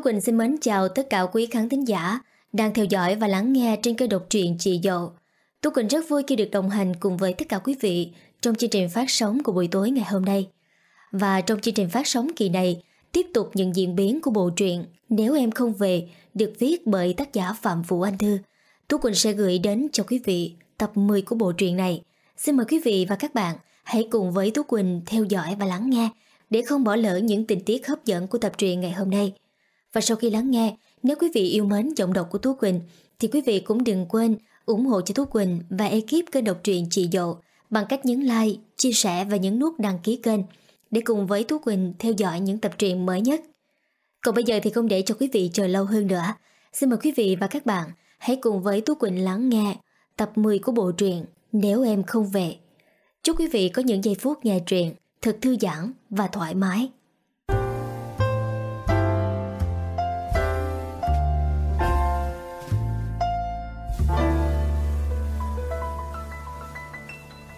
Tú Quỳnh xin mến chào tất cả quý khán thính giả đang theo dõi và lắng nghe trên kênh độc truyện Chị Dậu. Tú Quỳnh rất vui khi được đồng hành cùng với tất cả quý vị trong chương trình phát sóng của buổi tối ngày hôm nay. Và trong chương trình phát sóng kỳ này, tiếp tục những diễn biến của bộ truyện Nếu Em Không Về được viết bởi tác giả Phạm Vũ Anh Thư. Tú Quỳnh sẽ gửi đến cho quý vị tập 10 của bộ truyện này. Xin mời quý vị và các bạn hãy cùng với Tú Quỳnh theo dõi và lắng nghe để không bỏ lỡ những tình tiết hấp dẫn của tập truyện ngày hôm nay. Và sau khi lắng nghe, nếu quý vị yêu mến giọng đọc của Tú Quỳnh thì quý vị cũng đừng quên ủng hộ cho Tú Quỳnh và ekip kênh đọc truyện Chị Dậu bằng cách nhấn like, chia sẻ và nhấn nút đăng ký kênh để cùng với Tú Quỳnh theo dõi những tập truyện mới nhất. Còn bây giờ thì không để cho quý vị chờ lâu hơn nữa. Xin mời quý vị và các bạn hãy cùng với Tú Quỳnh lắng nghe tập 10 của bộ truyện Nếu Em Không Về. Chúc quý vị có những giây phút nghe truyện thật thư giãn và thoải mái.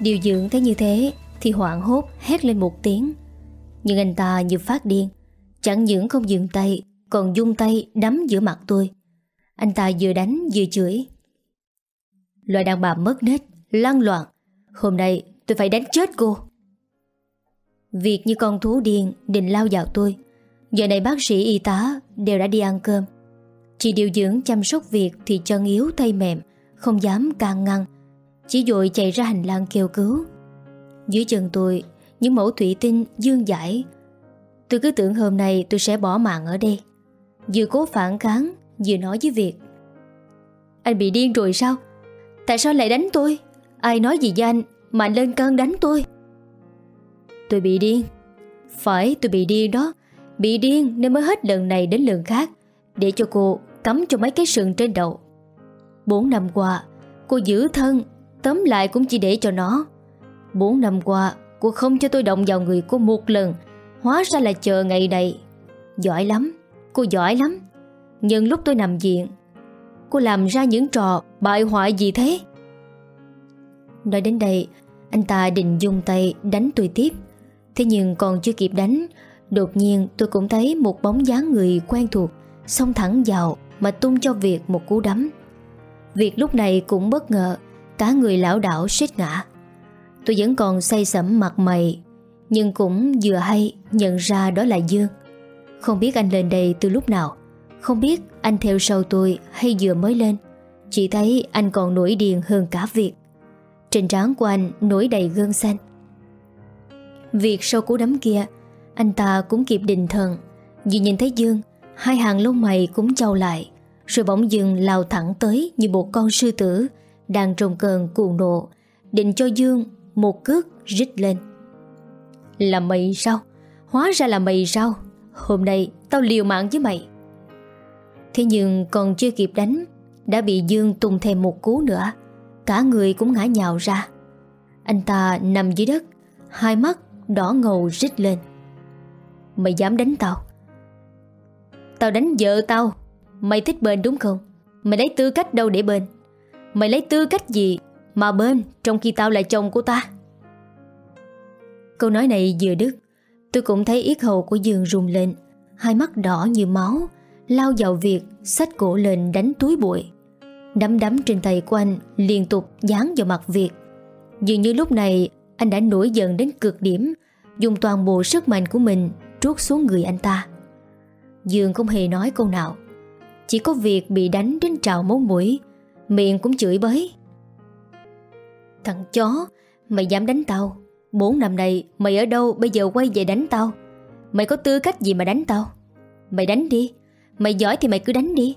Điều dưỡng thấy như thế thì hoảng hốt hét lên một tiếng. Nhưng anh ta như phát điên. Chẳng những không dừng tay, còn dung tay đấm giữa mặt tôi. Anh ta vừa đánh vừa chửi. Loại đàn bà mất nết, lăng loạn. Hôm nay tôi phải đánh chết cô. Việc như con thú điên định lao vào tôi. Giờ này bác sĩ y tá đều đã đi ăn cơm. Chị điều dưỡng chăm sóc việc thì chân yếu tay mềm, không dám can ngăn. Chỉ dội chạy ra hành lang kêu cứu. Dưới chân tôi, những mẫu thủy tinh dương giải. Tôi cứ tưởng hôm nay tôi sẽ bỏ mạng ở đây. Vừa cố phản kháng, vừa nói với Việt. Anh bị điên rồi sao? Tại sao lại đánh tôi? Ai nói gì với anh mà anh lên cơn đánh tôi? Tôi bị điên. Phải tôi bị điên đó. Bị điên nên mới hết lần này đến lần khác để cho cô cắm cho mấy cái sừng trên đầu. Bốn năm qua, cô giữ thân, tóm lại cũng chỉ để cho nó. Bốn năm qua, cô không cho tôi động vào người cô một lần, hóa ra là chờ ngày này. Giỏi lắm, cô giỏi lắm. Nhưng lúc tôi nằm viện, cô làm ra những trò bại hoại gì thế? Nói đến đây, anh ta định dùng tay đánh tôi tiếp. Thế nhưng còn chưa kịp đánh, đột nhiên tôi cũng thấy một bóng dáng người quen thuộc xông thẳng vào mà tung cho Việt một cú đấm. Việt lúc này cũng bất ngờ, cả người lão đảo suýt ngã. Tôi vẫn còn say sẩm mặt mày, nhưng cũng vừa hay nhận ra đó là Dương. Không biết anh lên đây từ lúc nào, không biết anh theo sau tôi hay vừa mới lên. Chỉ thấy anh còn nổi điền hơn cả việc. Trên trán của anh nổi đầy gân xanh. Việc sau cú đấm kia, anh ta cũng kịp định thần. Vì nhìn thấy Dương, hai hàng lông mày cũng trao lại, rồi bỗng dừng lao thẳng tới như một con sư tử đang trong cơn cuồng nộ, định cho Dương một cước rít lên. Là mày sao? Hóa ra là mày sao? Hôm nay tao liều mạng với mày. Thế nhưng còn chưa kịp đánh, đã bị Dương tung thêm một cú nữa. Cả người cũng ngã nhào ra. Anh ta nằm dưới đất, hai mắt đỏ ngầu rít lên. Mày dám đánh tao? Tao đánh vợ tao. Mày thích bên đúng không? Mày lấy tư cách đâu để bên? Mày lấy tư cách gì mà bên trong khi tao là chồng của ta? Câu nói này vừa đứt, tôi cũng thấy yết hầu của Dương rung lên, hai mắt đỏ như máu, lao vào việc xách cổ lên đánh túi bụi. Đấm đấm trên tay của anh liên tục dán vào mặt Việt. Dường như lúc này anh đã nổi giận đến cực điểm, dùng toàn bộ sức mạnh của mình trút xuống người anh ta. Dương không hề nói câu nào, chỉ có việc bị đánh đến trào máu mũi, miệng cũng chửi bới. Thằng chó, mày dám đánh tao? Bốn năm nay mày ở đâu bây giờ quay về đánh tao? Mày có tư cách gì mà đánh tao? Mày đánh đi, mày giỏi thì mày cứ đánh đi.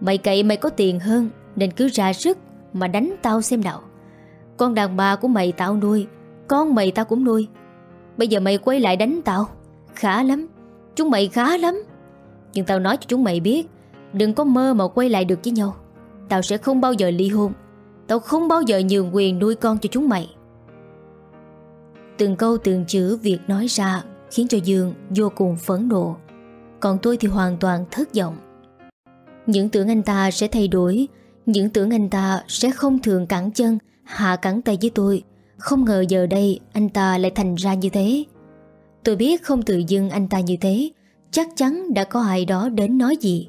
Mày cậy mày có tiền hơn Nên cứ ra sức mà đánh tao xem nào Con đàn bà của mày tao nuôi Con mày tao cũng nuôi Bây giờ mày quay lại đánh tao Khá lắm Chúng mày khá lắm Nhưng tao nói cho chúng mày biết Đừng có mơ mà quay lại được với nhau Tao sẽ không bao giờ ly hôn. Tao không bao giờ nhường quyền nuôi con cho chúng mày. Từng câu từng chữ việc nói ra Khiến cho Dương vô cùng phẫn nộ. Còn tôi thì hoàn toàn thất vọng. Những tưởng anh ta sẽ thay đổi, Những tưởng anh ta sẽ không thường cẳng chân, Hạ cẳng tay với tôi. Không ngờ giờ đây anh ta lại thành ra như thế. Tôi biết không tự dưng anh ta như thế, chắc chắn đã có ai đó đến nói gì.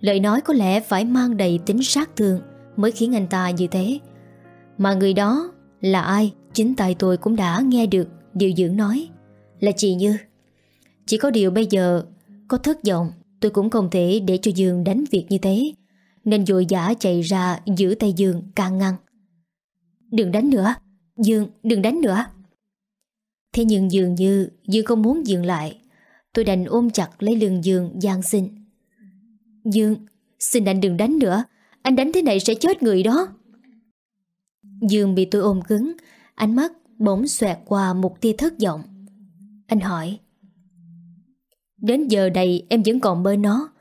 Lời nói có lẽ phải mang đầy tính sát thương mới khiến anh ta như thế. Mà người đó là ai, chính tay tôi cũng đã nghe được điều dưỡng nói. Là chị Như. Chỉ có điều bây giờ có thất vọng tôi cũng không thể để cho Dương đánh việc như thế. Nên dội giả chạy ra giữ tay Dương càng ngăn. Đừng đánh nữa, Dương, đừng đánh nữa. Thế nhưng dường như Dương không muốn dừng lại Tôi đành ôm chặt lấy lưng Dương gian xin Dương Xin anh đừng đánh nữa. Anh đánh thế này sẽ chết người đó. Dương bị tôi ôm cứng. Ánh mắt bỗng xoẹt qua một tia thất vọng. Anh hỏi Đến giờ này em vẫn còn bơi nó?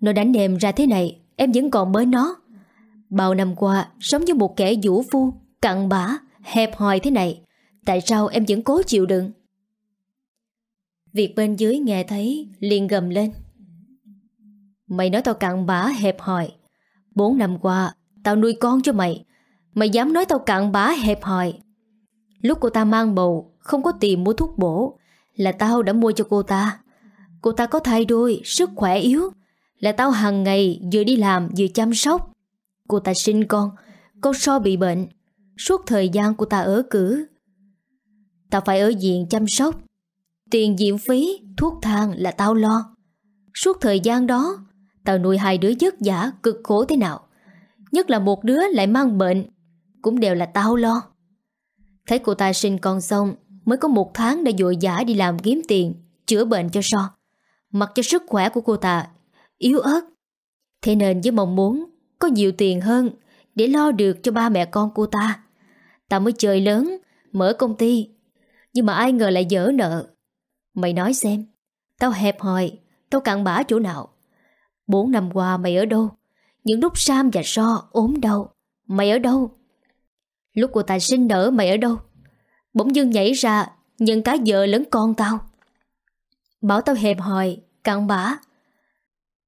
Nó đánh em ra thế này Em vẫn còn bơi nó? Bao năm qua sống như một kẻ vũ phu Cặn bã, hẹp hòi thế này Tại sao em vẫn cố chịu đựng? Việc bên dưới nghe thấy liền gầm lên. Mày nói tao cặn bã hẹp hòi. Bốn năm qua Tao nuôi con cho mày. Mày dám nói tao cặn bã hẹp hòi. Lúc cô ta mang bầu Không có tiền mua thuốc bổ Là tao đã mua cho cô ta. Cô ta có thai đôi Sức khỏe yếu Là tao hàng ngày vừa đi làm vừa chăm sóc. Cô ta sinh con Con so bị bệnh. Suốt thời gian cô ta ở cử Tao phải ở viện chăm sóc. Tiền viện phí, thuốc thang là tao lo. Suốt thời gian đó Tao nuôi hai đứa giấc giả cực khổ thế nào? Nhất là một đứa lại mang bệnh, Cũng đều là tao lo. Thấy cô ta sinh con xong, Mới có một tháng đã dội giả đi làm kiếm tiền, Chữa bệnh cho So. Mặc cho sức khỏe của cô ta Yếu ớt. Thế nên với mong muốn Có nhiều tiền hơn Để lo được cho ba mẹ con cô ta. Tao mới chơi lớn, Mở công ty. Nhưng mà ai ngờ lại dở nợ. Mày nói xem, Tao hẹp hòi, Tao cặn bã chỗ nào? Bốn năm qua mày ở đâu? Những lúc Sam và So ốm đau, Mày ở đâu? Lúc cô ta sinh nở, mày ở đâu? Bỗng dưng nhảy ra Nhận cả vợ lẫn con tao. Bảo tao hẹp hòi, Cặn bã.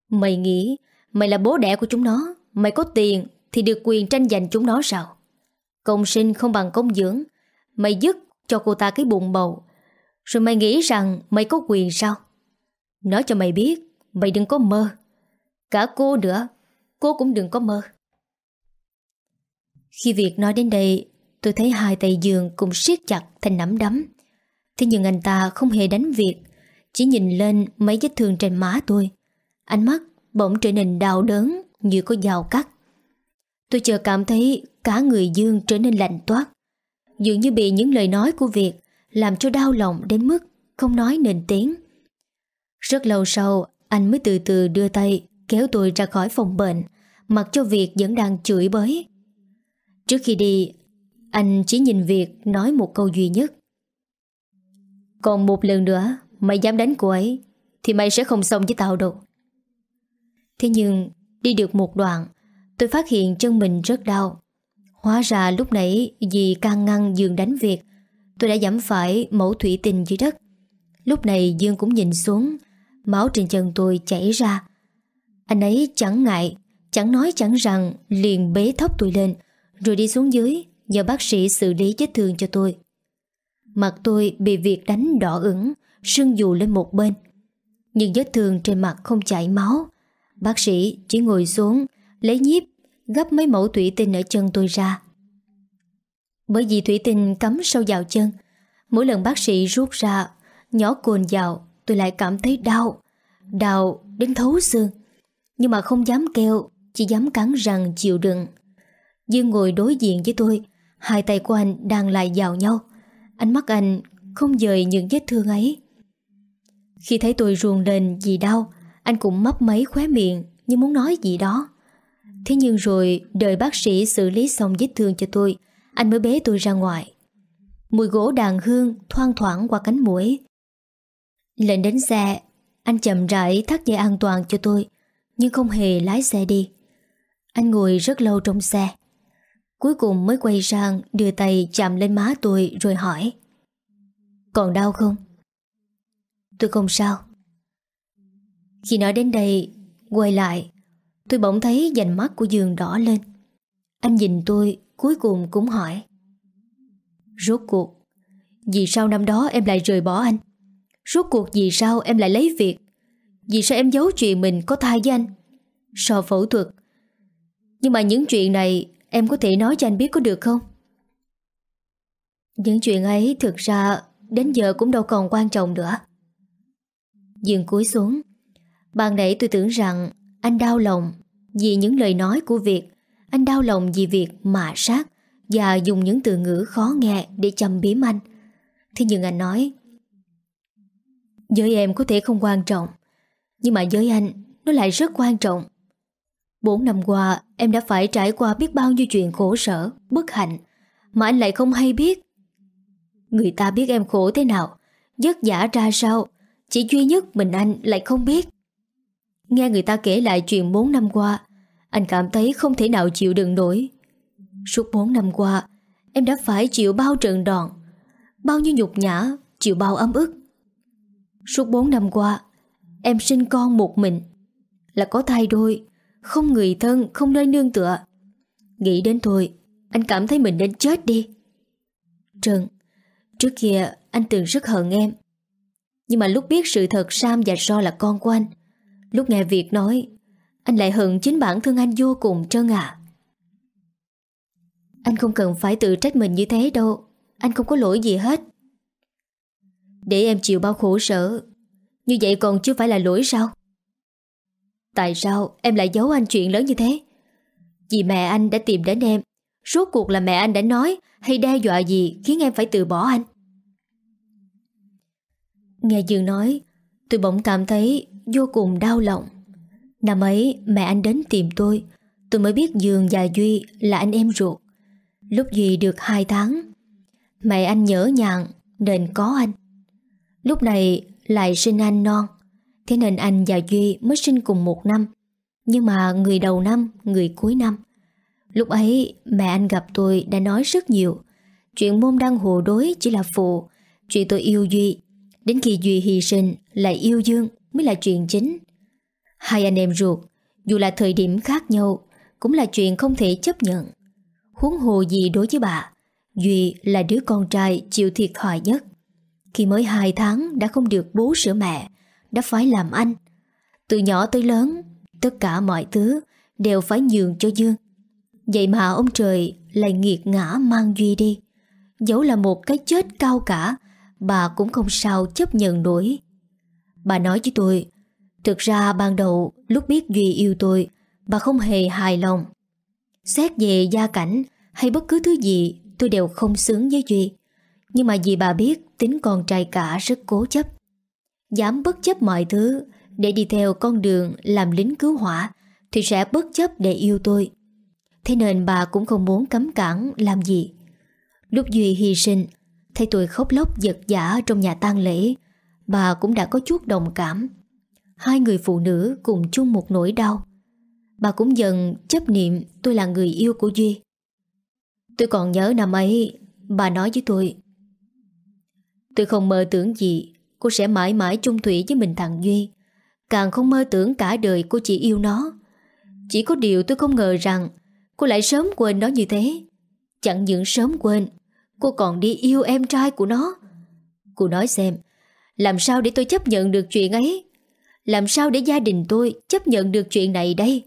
Mày nghĩ, Mày là bố đẻ của chúng nó, Mày có tiền Thì được quyền tranh giành chúng nó sao? Công sinh không bằng công dưỡng, Mày dứt cho cô ta cái bụng bầu. Rồi mày nghĩ rằng mày có quyền sao? Nói cho mày biết, Mày đừng có mơ. Cả cô nữa. Cô cũng đừng có mơ. Khi việc nói đến đây, Tôi thấy hai tay giường cùng siết chặt thành nắm đấm. Thế nhưng anh ta không hề đánh việc Chỉ nhìn lên mấy vết thương trên má tôi. Ánh mắt bỗng trở nên đau đớn Như có dao cắt. Tôi chờ cảm thấy cả người Dương trở nên lạnh toát. Dường như bị những lời nói của Việt Làm cho đau lòng đến mức Không nói nên tiếng. Rất lâu sau, Anh mới từ từ đưa tay Kéo tôi ra khỏi phòng bệnh, Mặc cho Việt vẫn đang chửi bới. Trước khi đi, Anh chỉ nhìn Việt nói một câu duy nhất. Còn một lần nữa, Mày dám đánh cô ấy, Thì mày sẽ không xong với tao đâu. Thế nhưng, đi được một đoạn, Tôi phát hiện chân mình rất đau. Hóa ra lúc nãy vì can ngăn Dương đánh việc Tôi đã giảm phải mẫu thủy tinh dưới đất. Lúc này Dương cũng nhìn xuống, Máu trên chân tôi chảy ra. Anh ấy chẳng ngại, Chẳng nói chẳng rằng, liền bế thóc tôi lên, Rồi đi xuống dưới, Nhờ bác sĩ xử lý vết thương cho tôi. Mặt tôi bị việc đánh đỏ ửng, Sưng dù lên một bên. Nhưng vết thương trên mặt không chảy máu. Bác sĩ chỉ ngồi xuống, Lấy nhíp Gấp mấy mẫu thủy tinh ở chân tôi ra. Bởi vì thủy tinh cắm sâu vào chân, Mỗi lần bác sĩ rút ra, Nhỏ cồn vào, Tôi lại cảm thấy đau Đau đến thấu xương. Nhưng mà không dám kêu, Chỉ dám cắn răng chịu đựng. Dương ngồi đối diện với tôi, Hai tay của anh đang lại vào nhau. Ánh mắt anh không dời những vết thương ấy. Khi thấy tôi ruồn lên vì đau, Anh cũng mấp máy khóe miệng Như muốn nói gì đó. Thế nhưng rồi đợi bác sĩ xử lý xong vết thương cho tôi, Anh mới bế tôi ra ngoài. Mùi gỗ đàn hương thoang thoảng qua cánh mũi. Lên đến xe, Anh chậm rãi thắt dây an toàn cho tôi. Nhưng không hề lái xe đi. Anh ngồi rất lâu trong xe. Cuối cùng mới quay sang Đưa tay chạm lên má tôi rồi hỏi. Còn đau không? Tôi không sao. Khi nói đến đây, Quay lại, Tôi bỗng thấy dành mắt của giường đỏ lên. Anh nhìn tôi, cuối cùng cũng hỏi. Rốt cuộc, Vì sao năm đó em lại rời bỏ anh? Rốt cuộc vì sao em lại lấy việc? Vì sao em giấu chuyện mình có thai với anh? Sau phẫu thuật. Nhưng mà những chuyện này Em có thể nói cho anh biết có được không? Những chuyện ấy thực ra Đến giờ cũng đâu còn quan trọng nữa. Dừng cúi xuống. Ban nãy tôi tưởng rằng Anh đau lòng Vì những lời nói của Việt. Anh đau lòng vì việc mạ sát Và dùng những từ ngữ khó nghe Để chăm biếm anh. Thế nhưng anh nói, Với em có thể không quan trọng. Nhưng mà với anh Nó lại rất quan trọng. Bốn năm qua em đã phải trải qua biết bao nhiêu chuyện khổ sở, bất hạnh Mà anh lại không hay biết. Người ta biết em khổ thế nào Vất giả ra sao Chỉ duy nhất mình anh lại không biết. Nghe người ta kể lại chuyện 4 năm qua Anh cảm thấy không thể nào chịu đựng nổi. Suốt 4 năm qua Em đã phải chịu bao trận đòn Bao nhiêu nhục nhã Chịu bao ấm ức. Suốt 4 năm qua Em sinh con một mình. Là có thai đôi Không người thân, không nơi nương tựa. Nghĩ đến thôi Anh cảm thấy mình nên chết đi. Trần Trước kia anh từng rất hận em. Nhưng mà lúc biết sự thật Sam và So là con của anh Lúc nghe Việt nói Anh lại hận chính bản thân anh vô cùng trơn à Anh không cần phải tự trách mình như thế đâu Anh không có lỗi gì hết. Để em chịu bao khổ sở như vậy còn chưa phải là lỗi sao? Tại sao em lại giấu anh chuyện lớn như thế? Vì mẹ anh đã tìm đến em, Rốt cuộc là mẹ anh đã nói Hay đe dọa gì khiến em phải từ bỏ anh? Nghe Dương nói, Tôi bỗng cảm thấy vô cùng đau lòng. Năm ấy, mẹ anh đến tìm tôi Tôi mới biết Dương và Duy là anh em ruột. Lúc Duy được 2 tháng, Mẹ anh nhớ nhàng Nên có anh. Lúc này lại sinh anh non Thế nên anh và Duy mới sinh cùng một năm Nhưng mà người đầu năm Người cuối năm Lúc ấy mẹ anh gặp tôi đã nói rất nhiều Chuyện môn đăng hồ đối chỉ là phụ Chuyện tôi yêu Duy Đến khi Duy hy sinh lại yêu Dương mới là chuyện chính. Hai anh em ruột, dù là thời điểm khác nhau, cũng là chuyện không thể chấp nhận. Huống hồ gì đối với bà, Duy là đứa con trai chịu thiệt thòi nhất. Khi mới hai tháng đã không được bố sữa mẹ, đã phải làm anh. Từ nhỏ tới lớn, tất cả mọi thứ đều phải nhường cho Dương. Vậy mà ông trời lại nghiệt ngã mang Duy đi. Dẫu là một cái chết cao cả, bà cũng không sao chấp nhận nổi. Bà nói với tôi Thực ra ban đầu lúc biết Duy yêu tôi Bà không hề hài lòng Xét về gia cảnh Hay bất cứ thứ gì Tôi đều không xứng với Duy nhưng mà vì bà biết tính con trai cả rất cố chấp Dám bất chấp mọi thứ Để đi theo con đường làm lính cứu hỏa Thì sẽ bất chấp để yêu tôi Thế nên bà cũng không muốn cấm cản làm gì Lúc Duy hy sinh Thấy tôi khóc lóc giật giả trong nhà tang lễ bà cũng đã có chút đồng cảm. Hai người phụ nữ cùng chung một nỗi đau. Bà cũng dần chấp niệm tôi là người yêu của Duy. Tôi còn nhớ năm ấy, bà nói với tôi. Tôi không mơ tưởng gì cô sẽ mãi mãi chung thủy với mình thằng Duy. Càng không mơ tưởng cả đời cô chỉ yêu nó. Chỉ có điều tôi không ngờ rằng cô lại sớm quên nó như thế. Chẳng những sớm quên, cô còn đi yêu em trai của nó. Cô nói xem, làm sao để tôi chấp nhận được chuyện ấy Làm sao để gia đình tôi chấp nhận được chuyện này đây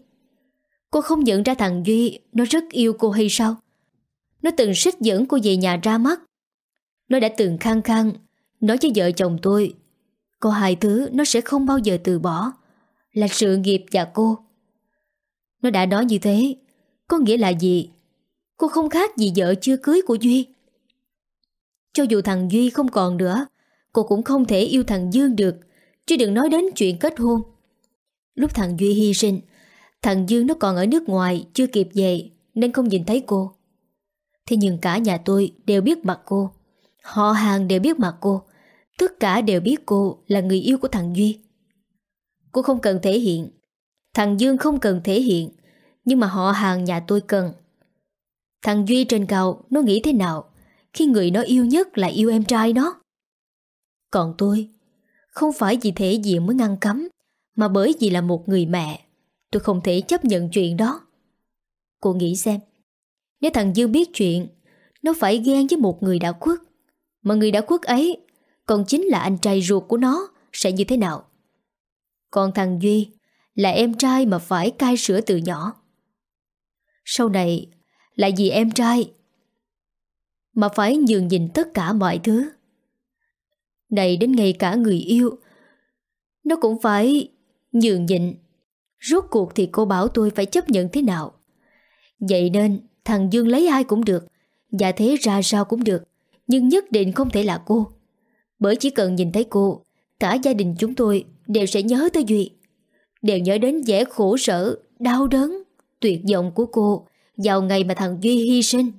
Cô không nhận ra thằng Duy Nó rất yêu cô hay sao Nó từng xích dẫn cô về nhà ra mắt nó đã từng khăng khăng, Nói với vợ chồng tôi, Có hai thứ nó sẽ không bao giờ từ bỏ, Là sự nghiệp và cô. Nó đã nói như thế, Có nghĩa là gì? Cô không khác gì vợ chưa cưới của Duy. Cho dù thằng Duy không còn nữa, Cô cũng không thể yêu thằng Dương được, Chứ đừng nói đến chuyện kết hôn. Lúc thằng Duy hy sinh, Thằng Dương nó còn ở nước ngoài, Chưa kịp về, Nên không nhìn thấy cô. Thế nhưng cả nhà tôi đều biết mặt cô. Họ hàng đều biết mặt cô. Tất cả đều biết cô là người yêu của thằng Duy. Cô không cần thể hiện. Thằng Dương không cần thể hiện Nhưng mà họ hàng nhà tôi cần. Thằng Duy trên cầu Nó nghĩ thế nào? Khi người nó yêu nhất là yêu em trai nó. Còn tôi, không phải vì thể diện mới ngăn cấm, mà bởi vì là một người mẹ, tôi không thể chấp nhận chuyện đó. Cô nghĩ xem, nếu thằng Dương biết chuyện, nó phải ghen với một người đã khuất, mà người đã khuất ấy còn chính là anh trai ruột của nó sẽ như thế nào? Còn thằng Duy là em trai mà phải cai sữa từ nhỏ. Sau này là vì em trai mà phải nhường nhìn tất cả mọi thứ. Này đến ngày cả người yêu nó cũng phải nhường nhịn. Rốt cuộc thì cô bảo tôi phải chấp nhận thế nào. Vậy nên thằng Dương lấy ai cũng được, và thế ra sao cũng được, nhưng nhất định không thể là cô. Bởi chỉ cần nhìn thấy cô, cả gia đình chúng tôi đều sẽ nhớ tới Duy. Đều nhớ đến vẻ khổ sở, đau đớn, tuyệt vọng của cô vào ngày mà thằng Duy hy sinh.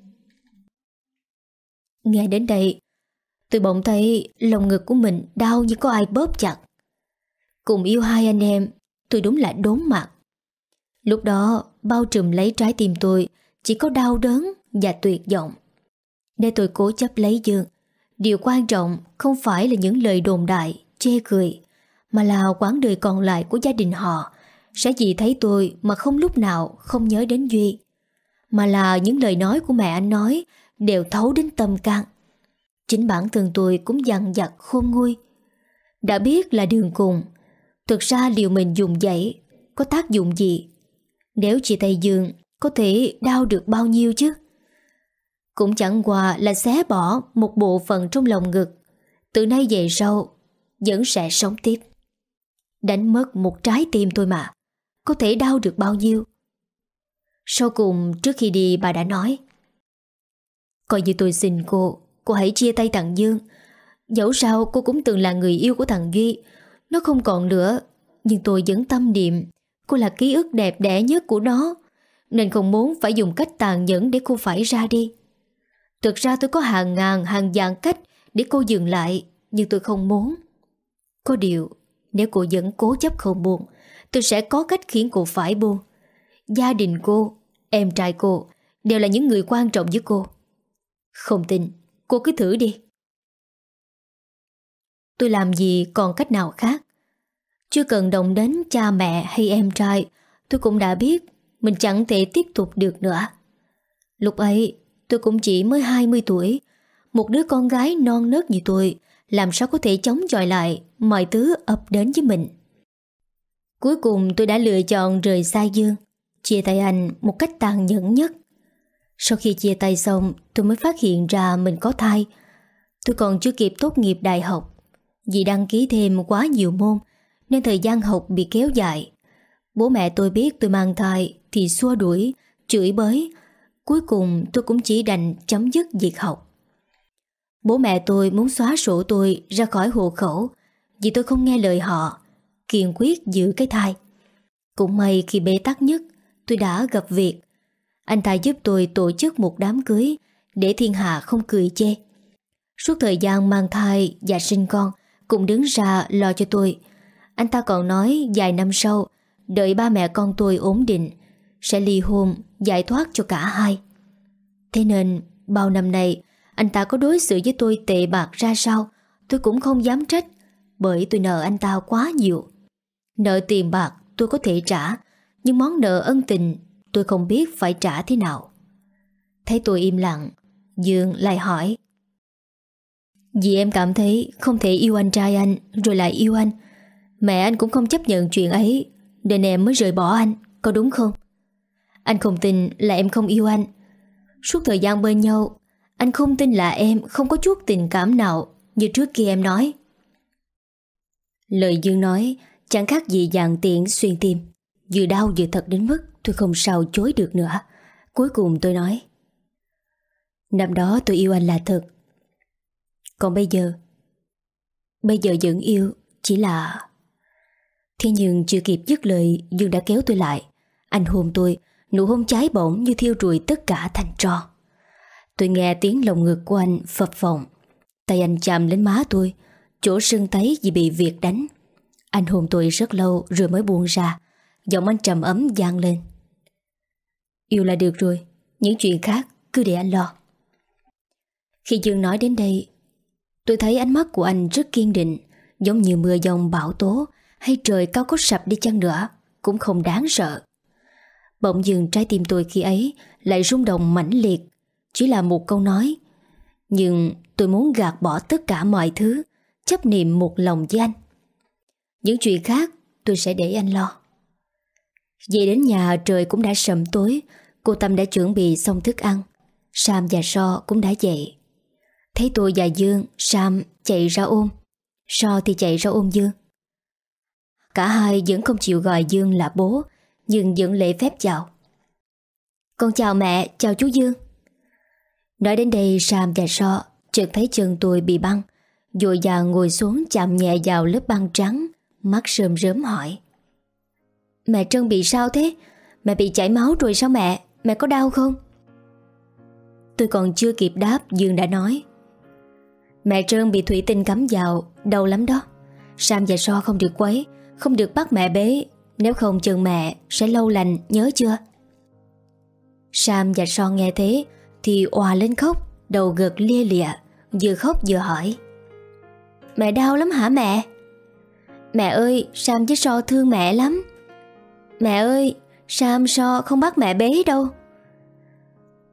Nghe đến đây, tôi bỗng thấy lòng ngực của mình đau như có ai bóp chặt. Cùng yêu hai anh em, tôi đúng là đốn mặt. Lúc đó, bao trùm lấy trái tim tôi chỉ có đau đớn và tuyệt vọng. Để tôi cố chấp lấy Dương, điều quan trọng không phải là những lời đồn đại, chê cười, mà là quãng đời còn lại của gia đình họ sẽ gì thấy tôi mà không lúc nào không nhớ đến Duy. Mà là những lời nói của mẹ anh nói đều thấu đến tâm can. Chính bản thân tôi cũng dằn dặt khôn nguôi. Đã biết là đường cùng, thực ra điều mình dùng dậy có tác dụng gì? Nếu chị Tây Dương có thể đau được bao nhiêu chứ? Cũng chẳng qua là xé bỏ một bộ phận trong lòng ngực. Từ nay về sau, vẫn sẽ sống tiếp. Đánh mất một trái tim thôi mà. Có thể đau được bao nhiêu? Sau cùng trước khi đi bà đã nói Coi như tôi xin cô Cô hãy chia tay thằng Dương Dẫu sao cô cũng từng là người yêu của thằng Duy Nó không còn nữa Nhưng tôi vẫn tâm niệm Cô là ký ức đẹp đẽ nhất của nó Nên không muốn phải dùng cách tàn nhẫn Để cô phải ra đi Thực ra tôi có hàng ngàn, hàng dạng cách Để cô dừng lại, Nhưng tôi không muốn. Có điều, Nếu cô vẫn cố chấp không buồn, Tôi sẽ có cách khiến cô phải buồn. Gia đình cô, Em trai cô Đều là những người quan trọng với cô. Không tin, Cô cứ thử đi. Tôi làm gì còn cách nào khác? Chưa cần động đến cha mẹ hay em trai, Tôi cũng đã biết Mình chẳng thể tiếp tục được nữa. Lúc ấy tôi cũng chỉ mới 20 tuổi. Một đứa con gái non nớt như tôi Làm sao có thể chống chọi lại Mọi thứ ập đến với mình? Cuối cùng tôi đã lựa chọn rời xa Dương Chia tay anh một cách tàn nhẫn nhất. Sau khi chia tay xong Tôi mới phát hiện ra mình có thai. Tôi còn chưa kịp tốt nghiệp đại học. Vì đăng ký thêm quá nhiều môn Nên thời gian học bị kéo dài. Bố mẹ tôi biết tôi mang thai Thì xua đuổi, chửi bới Cuối cùng tôi cũng chỉ đành chấm dứt việc học Bố mẹ tôi muốn xóa sổ tôi ra khỏi hộ khẩu Vì tôi không nghe lời họ, Kiên quyết giữ cái thai Cũng may khi bế tắc nhất, tôi đã gặp việc. Anh ta giúp tôi tổ chức một đám cưới để thiên hạ không cười chê. Suốt thời gian mang thai và sinh con cũng đứng ra lo cho tôi. Anh ta còn nói vài năm sau, đợi ba mẹ con tôi ổn định sẽ ly hôn, giải thoát cho cả hai. Thế nên, bao năm nay, anh ta có đối xử với tôi tệ bạc ra sao? Tôi cũng không dám trách, bởi tôi nợ anh ta quá nhiều. Nợ tiền bạc tôi có thể trả, nhưng món nợ ân tình Tôi không biết phải trả thế nào. Thấy tôi im lặng, Dương lại hỏi. Vì em cảm thấy không thể yêu anh trai anh, Rồi lại yêu anh. Mẹ anh cũng không chấp nhận chuyện ấy, Nên em mới rời bỏ anh, Có đúng không? Anh không tin là em không yêu anh. Suốt thời gian bên nhau, Anh không tin là em không có chút tình cảm nào Như trước kia em nói. Lời Dương nói Chẳng khác gì dạng tiện xuyên tim. Vừa đau vừa thật đến mức tôi không sao chối được nữa. Cuối cùng tôi nói, Năm đó tôi yêu anh là thật. Còn bây giờ? Bây giờ vẫn yêu, Chỉ là Thế nhưng chưa kịp dứt lời, Dương đã kéo tôi lại. Anh hôn tôi Nụ hôn cháy bỏng như thiêu rụi tất cả thành tro. Tôi nghe tiếng lồng ngực của anh phập phồng. Tay anh chạm lên má tôi, Chỗ sưng tấy vì bị việc đánh. Anh hôn tôi rất lâu rồi mới buông ra, Giọng anh trầm ấm gian lên. Yêu là được rồi, Những chuyện khác cứ để anh lo. Khi Dương nói đến đây, Tôi thấy ánh mắt của anh rất kiên định, Giống như mưa dòng bão tố, Hay trời cao có sập đi chăng nữa, Cũng không đáng sợ. Bỗng dừng trái tim tôi khi ấy, Lại rung động mãnh liệt. Chỉ là một câu nói. Nhưng tôi muốn gạt bỏ tất cả mọi thứ, Chấp niệm một lòng với anh. Những chuyện khác Tôi sẽ để anh lo. Về đến nhà, trời cũng đã sầm tối. Cô Tâm đã chuẩn bị xong thức ăn. Sam và So cũng đã dậy. Thấy tôi và Dương, Sam chạy ra ôm. So thì chạy ra ôm Dương. Cả hai vẫn không chịu gọi Dương là bố dừng dựng lễ phép chào Con chào mẹ, chào chú Dương Nói đến đây Sam và So Chợt thấy chân tôi bị băng dội dàng ngồi xuống chạm nhẹ vào lớp băng trắng Mắt sơm rớm hỏi Mẹ Trân bị sao thế? Mẹ bị chảy máu rồi sao mẹ? Mẹ có đau không? Tôi còn chưa kịp đáp Dương đã nói Mẹ Trân bị thủy tinh cắm vào Đau lắm đó Sam và So không được quấy Không được bắt mẹ bế nếu không chừng mẹ sẽ lâu lành, nhớ chưa? Sam và So nghe thế Thì òa lên khóc, Đầu gật lia lịa, Vừa khóc vừa hỏi. Mẹ đau lắm hả mẹ? Mẹ ơi, Sam với So thương mẹ lắm. Mẹ ơi, Sam So không bắt mẹ bế đâu.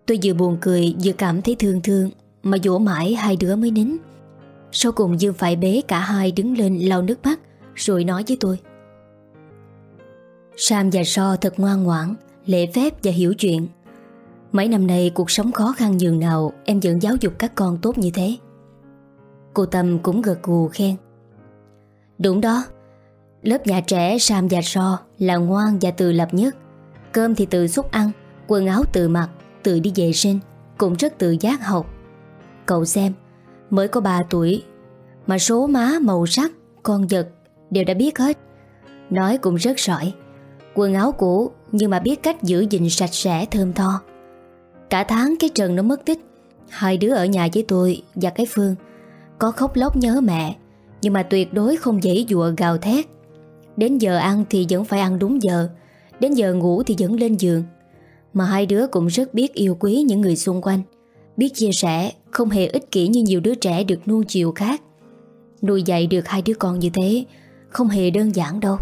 Tôi vừa buồn cười vừa cảm thấy thương thương, Mà dỗ mãi hai đứa mới nín. Sau cùng Dương phải bế cả hai đứng lên lau nước mắt, Rồi nói với tôi. Sam và So thật ngoan ngoãn, Lễ phép và hiểu chuyện. Mấy năm nay cuộc sống khó khăn nhường nào, Em vẫn giáo dục các con tốt như thế. Cô Tâm cũng gật gù khen. Đúng đó, Lớp nhà trẻ Sam và So Là ngoan và tự lập nhất. Cơm thì tự xúc ăn, Quần áo tự mặc, Tự đi vệ sinh, Cũng rất tự giác học. Cậu xem, Mới có 3 tuổi, Mà số má, màu sắc, Con vật Đều đã biết hết. Nói cũng rất giỏi. Quần áo cũ, Nhưng mà biết cách giữ gìn sạch sẽ thơm tho. Cả tháng cái Trần nó mất tích, Hai đứa ở nhà với tôi và cái Phương Có khóc lóc nhớ mẹ, Nhưng mà tuyệt đối không dễ dụa gào thét. Đến giờ ăn thì vẫn phải ăn đúng giờ, Đến giờ ngủ thì vẫn lên giường. Mà hai đứa cũng rất biết yêu quý những người xung quanh, Biết chia sẻ Không hề ích kỷ như nhiều đứa trẻ được nuông chiều khác. Nuôi dạy được hai đứa con như thế Không hề đơn giản đâu.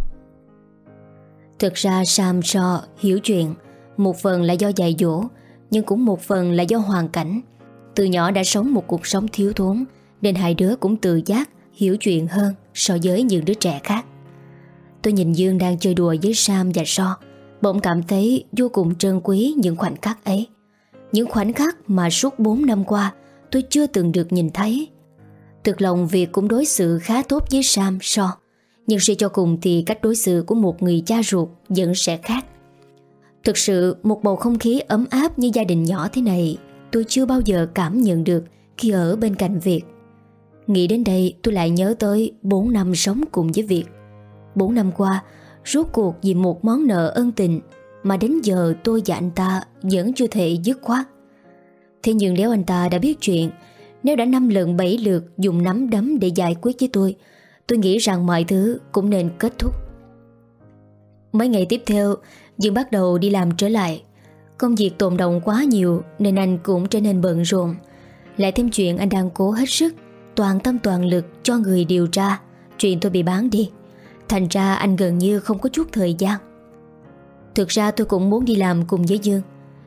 Thực ra Sam So hiểu chuyện Một phần là do dạy dỗ Nhưng cũng một phần là do hoàn cảnh. Từ nhỏ đã sống một cuộc sống thiếu thốn Nên hai đứa cũng tự giác Hiểu chuyện hơn so với những đứa trẻ khác. Tôi nhìn Dương đang chơi đùa với Sam và So Bỗng cảm thấy vô cùng trân quý những khoảnh khắc ấy. Những khoảnh khắc mà suốt 4 năm qua Tôi chưa từng được nhìn thấy. Thực lòng việc cũng đối xử khá tốt với Sam, So nhưng suy cho cùng thì cách đối xử của một người cha ruột vẫn sẽ khác. Thực sự, một bầu không khí ấm áp như gia đình nhỏ thế này, Tôi chưa bao giờ cảm nhận được khi ở bên cạnh Việt. Nghĩ đến đây, tôi lại nhớ tới 4 năm sống cùng với Việt. 4 năm qua, Rốt cuộc vì một món nợ ân tình Mà đến giờ tôi và anh ta Vẫn chưa thể dứt khoát. Thế nhưng nếu anh ta đã biết chuyện, Nếu đã năm lần bảy lượt Dùng nắm đấm để giải quyết với tôi Tôi nghĩ rằng mọi thứ cũng nên kết thúc. Mấy ngày tiếp theo, Dương bắt đầu đi làm trở lại. Công việc tồn động quá nhiều Nên anh cũng trở nên bận rộn. Lại thêm chuyện anh đang cố hết sức, Toàn tâm toàn lực cho người điều tra. Chuyện tôi bị bán đi. Thành ra anh gần như không có chút thời gian. Thực ra tôi cũng muốn đi làm cùng với Dương.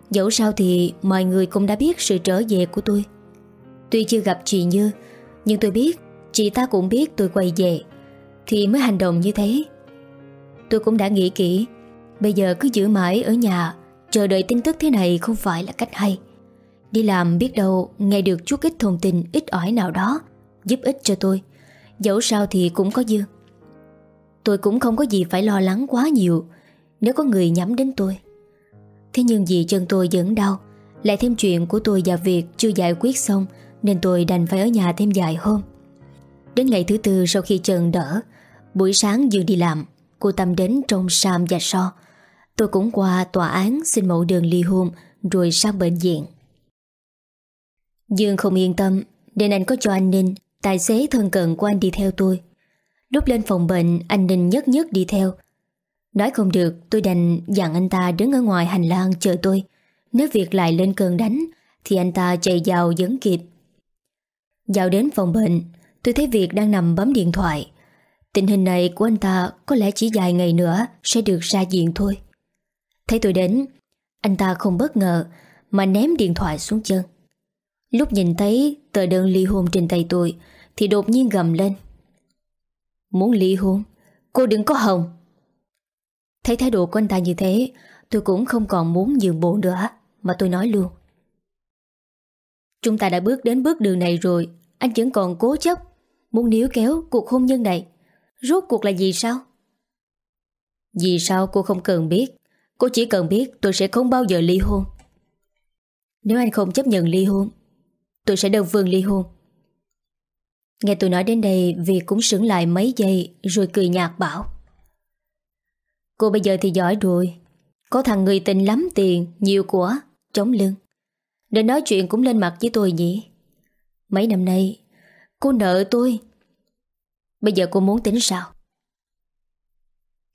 Dẫu sao thì mọi người cũng đã biết sự trở về của tôi. Tuy chưa gặp chị Như, Nhưng tôi biết Chị ta cũng biết tôi quay về, Thì mới hành động như thế. Tôi cũng đã nghĩ kỹ, Bây giờ cứ giữ mãi ở nhà, Chờ đợi tin tức thế này không phải là cách hay. Đi làm biết đâu Nghe được chút ít thông tin ít ỏi nào đó Giúp ích cho tôi, Dẫu sao thì cũng có Dương Tôi cũng không có gì phải lo lắng quá nhiều, Nếu có người nhắm đến tôi. Thế nhưng vì chân tôi vẫn đau, Lại thêm chuyện của tôi và việc chưa giải quyết xong, Nên tôi đành phải ở nhà thêm vài hôm. Đến ngày thứ tư sau khi chân đỡ, Buổi sáng Dương đi làm, Cô Tâm đến trong Sam và So. Tôi cũng qua tòa án xin mẫu đường ly hôn Rồi sang bệnh viện. Dương không yên tâm, Nên anh có cho anh Ninh, Tài xế thân cận của anh đi theo tôi. Lúc lên phòng bệnh, anh Ninh nhất nhất đi theo. Nói không được, tôi đành dặn anh ta đứng ở ngoài hành lang chờ tôi. Nếu việc lại lên cơn đánh, Thì anh ta chạy vào vẫn kịp. Vào đến phòng bệnh Tôi thấy Việt đang nằm bấm điện thoại. Tình hình này của anh ta Có lẽ chỉ vài ngày nữa Sẽ được ra diện thôi. Thấy tôi đến, Anh ta không bất ngờ Mà ném điện thoại xuống chân. Lúc nhìn thấy tờ đơn ly hôn trên tay tôi Thì đột nhiên gầm lên. Muốn ly hôn? Cô đừng có hồng Thấy thái độ của anh ta như thế, Tôi cũng không còn muốn nhường bộ nữa, Mà tôi nói luôn. Chúng ta đã bước đến bước đường này rồi, Anh vẫn còn cố chấp Muốn níu kéo cuộc hôn nhân này, Rốt cuộc là gì sao? Vì sao cô không cần biết? Cô chỉ cần biết tôi sẽ không bao giờ ly hôn. Nếu anh không chấp nhận ly hôn, Tôi sẽ đơn phương ly hôn. Nghe tôi nói đến đây, Việt cũng sững lại mấy giây Rồi cười nhạt bảo. Cô bây giờ thì giỏi rồi. Có thằng người tình lắm tiền, Nhiều của, Chống lưng. Để nói chuyện cũng lên mặt với tôi nhỉ. Mấy năm nay Cô nợ tôi. Bây giờ cô muốn tính sao?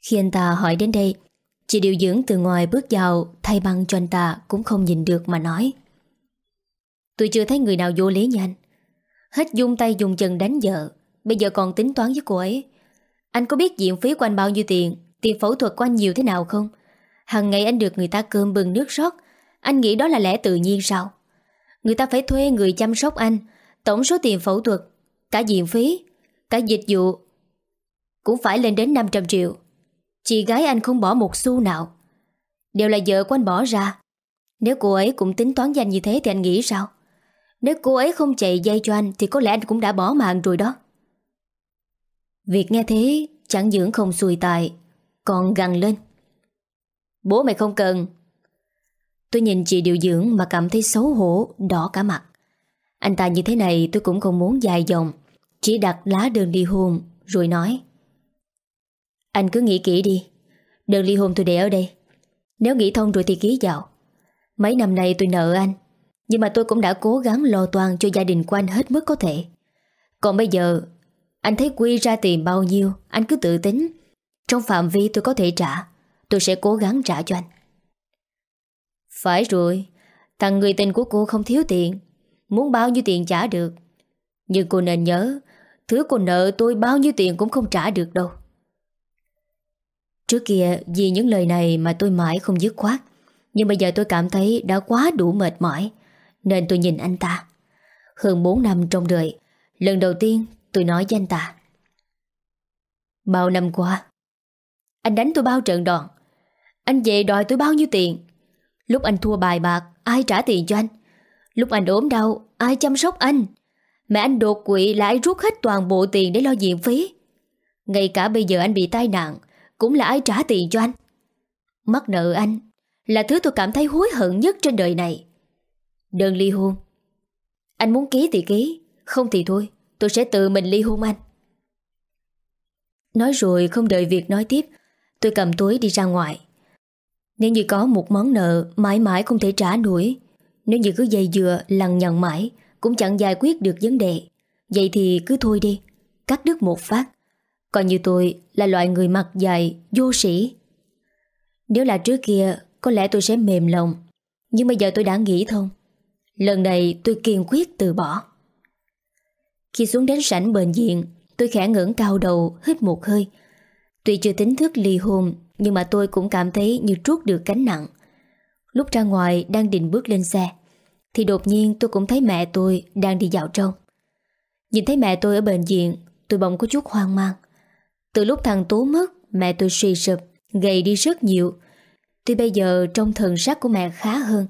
Khi anh ta hỏi đến đây, Chị điều dưỡng từ ngoài bước vào, Thay băng cho anh ta cũng không nhìn được mà nói. Tôi chưa thấy người nào vô lý như anh. Hết dung tay dùng chân đánh vợ, Bây giờ còn tính toán với cô ấy. Anh có biết diện phí của anh bao nhiêu tiền Tiền phẫu thuật của anh nhiều thế nào không? Hằng ngày anh được người ta cơm bừng nước rót, Anh nghĩ đó là lẽ tự nhiên sao? Người ta phải thuê người chăm sóc anh, Tổng số tiền phẫu thuật Cả diện phí, Cả dịch vụ Cũng phải lên đến 500 triệu. Chị gái anh không bỏ một xu nào. Đều là vợ của anh bỏ ra. Nếu cô ấy cũng tính toán danh như thế Thì anh nghĩ sao? Nếu cô ấy không chạy dây cho anh Thì có lẽ anh cũng đã bỏ mạng rồi đó. Việc nghe thế Chẳng dưỡng không xùi tài, Còn gằn lên. Bố mày không cần. Tôi nhìn chị điều dưỡng mà cảm thấy xấu hổ, Đỏ cả mặt. Anh ta như thế này tôi cũng không muốn dài dòng. Chỉ đặt lá đơn ly hôn, Rồi nói. Anh cứ nghĩ kỹ đi. Đơn ly hôn tôi để ở đây. Nếu nghĩ thông rồi thì ký vào. Mấy năm nay tôi nợ anh, Nhưng mà tôi cũng đã cố gắng lo toàn cho gia đình của anh hết mức có thể. Còn bây giờ, Anh thấy quy ra tiền bao nhiêu, Anh cứ tự tính. Trong phạm vi tôi có thể trả, Tôi sẽ cố gắng trả cho anh. Phải rồi, Thằng người tình của cô không thiếu tiền. Muốn bao nhiêu tiền trả được? Nhưng cô nên nhớ, Thứ cô nợ tôi bao nhiêu tiền cũng không trả được đâu. Trước kia, vì những lời này mà tôi mãi không dứt khoát. Nhưng bây giờ tôi cảm thấy đã quá đủ mệt mỏi, Nên tôi nhìn anh ta. Hơn 4 năm trong đời, Lần đầu tiên tôi nói với anh ta. Bao năm qua, Anh đánh tôi bao trận đòn. Anh về đòi tôi bao nhiêu tiền? Lúc anh thua bài bạc, Ai trả tiền cho anh? Lúc anh ốm đau, Ai chăm sóc anh? Mẹ anh đột quỵ là ai rút hết toàn bộ tiền để lo diện phí? Ngay cả bây giờ anh bị tai nạn, Cũng là ai trả tiền cho anh? Mắc nợ anh Là thứ tôi cảm thấy hối hận nhất trên đời này. Đơn ly hôn. Anh muốn ký thì ký, Không thì thôi, Tôi sẽ tự mình ly hôn anh. Nói rồi không đợi việc nói tiếp, Tôi cầm túi đi ra ngoài. Nếu như có một món nợ Mãi mãi không thể trả nổi nếu như cứ dây dừa lằng nhằng mãi cũng chẳng giải quyết được vấn đề. Vậy thì cứ thôi đi, cắt đứt một phát. còn như tôi là loại người mặt dài, vô sĩ. Nếu là trước kia, có lẽ tôi sẽ mềm lòng. Nhưng bây giờ tôi đã nghĩ thông. Lần này tôi kiên quyết từ bỏ. Khi xuống đến sảnh bệnh viện, tôi khẽ ngẩng cao đầu, hít một hơi. Tuy chưa tính thức ly hôn, nhưng mà tôi cũng cảm thấy như trút được cánh nặng. Lúc ra ngoài đang định bước lên xe, thì đột nhiên tôi cũng thấy mẹ tôi đang đi dạo trong. Nhìn thấy mẹ tôi ở bệnh viện Tôi bỗng có chút hoang mang. Từ lúc thằng Tú mất Mẹ tôi suy sụp Gầy đi rất nhiều. Tuy bây giờ trong thần sắc của mẹ khá hơn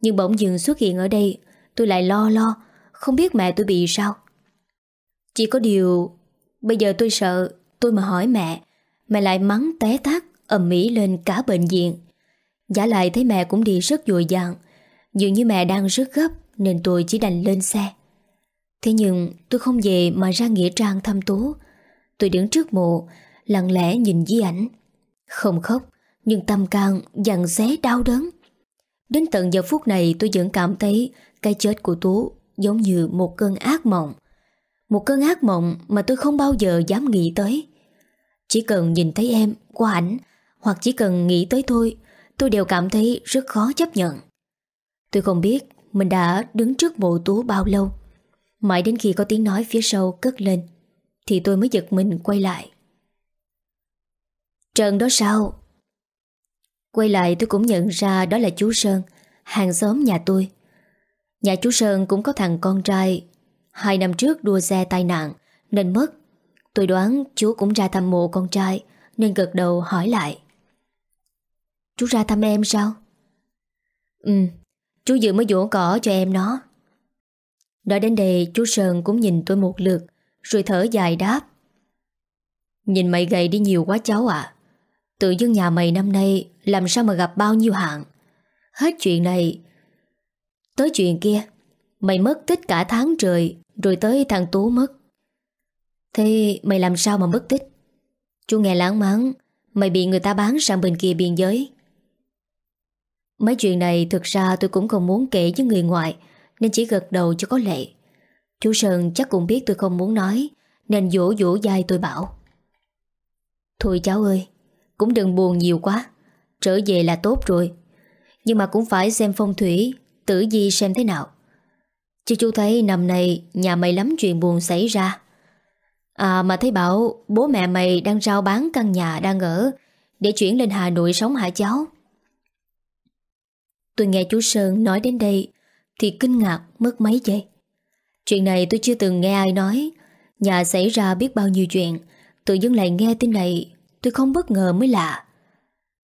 Nhưng bỗng dừng xuất hiện ở đây Tôi lại lo lo Không biết mẹ tôi bị sao. Chỉ có điều Bây giờ tôi sợ Tôi mà hỏi mẹ Mẹ lại mắng té tác ầm mỹ lên cả bệnh viện. Giả lại thấy mẹ cũng đi rất dội dàng Dường như mẹ đang rất gấp, Nên tôi chỉ đành lên xe. Thế nhưng tôi không về mà ra Nghĩa Trang thăm Tú. Tôi đứng trước mộ, Lặng lẽ nhìn di ảnh. Không khóc, Nhưng tâm can dằn xé đau đớn. Đến tận giờ phút này tôi vẫn cảm thấy Cái chết của Tú Giống như một cơn ác mộng. Một cơn ác mộng mà tôi không bao giờ dám nghĩ tới. Chỉ cần nhìn thấy em qua ảnh, Hoặc chỉ cần nghĩ tới thôi Tôi đều cảm thấy rất khó chấp nhận Tôi không biết mình đã đứng trước mộ tú bao lâu. Mãi đến khi có tiếng nói phía sau cất lên, thì tôi mới giật mình quay lại. Trần đó sao? Quay lại tôi cũng nhận ra đó là chú Sơn, hàng xóm nhà tôi. Nhà chú Sơn cũng có thằng con trai, hai năm trước đua xe tai nạn nên mất. Tôi đoán chú cũng ra thăm mộ con trai nên gật đầu hỏi lại. Chú ra thăm em sao? Ừ Chú vừa mới vỗ cỏ cho em nó Nói đến đây, chú Sơn cũng nhìn tôi một lượt, Rồi thở dài đáp. Nhìn mày gầy đi nhiều quá cháu ạ. Tự dưng nhà mày năm nay Làm sao mà gặp bao nhiêu hạn? Hết chuyện này. Tới chuyện kia, Mày mất tích cả tháng trời, Rồi tới thằng Tú mất. Thế mày làm sao mà mất tích? Chú nghe lãng mắng Mày bị người ta bán sang bên kia biên giới. Mấy chuyện này thực ra tôi cũng không muốn kể với người ngoài, Nên chỉ gật đầu cho có lệ. Chú Sơn chắc cũng biết tôi không muốn nói, Nên dỗ dỗ dai tôi bảo. Thôi cháu ơi, Cũng đừng buồn nhiều quá, Trở về là tốt rồi. Nhưng mà cũng phải xem phong thủy, Tử di xem thế nào. Chứ chú thấy năm nay Nhà mày lắm chuyện buồn xảy ra. À mà thấy bảo Bố mẹ mày đang rao bán căn nhà đang ở, Để chuyển lên Hà Nội sống hả cháu? Tôi nghe chú Sơn nói đến đây Thì kinh ngạc mất mấy giây. Chuyện này tôi chưa từng nghe ai nói. Nhà xảy ra biết bao nhiêu chuyện. Tự dưng lại nghe tin này, Tôi không bất ngờ mới lạ.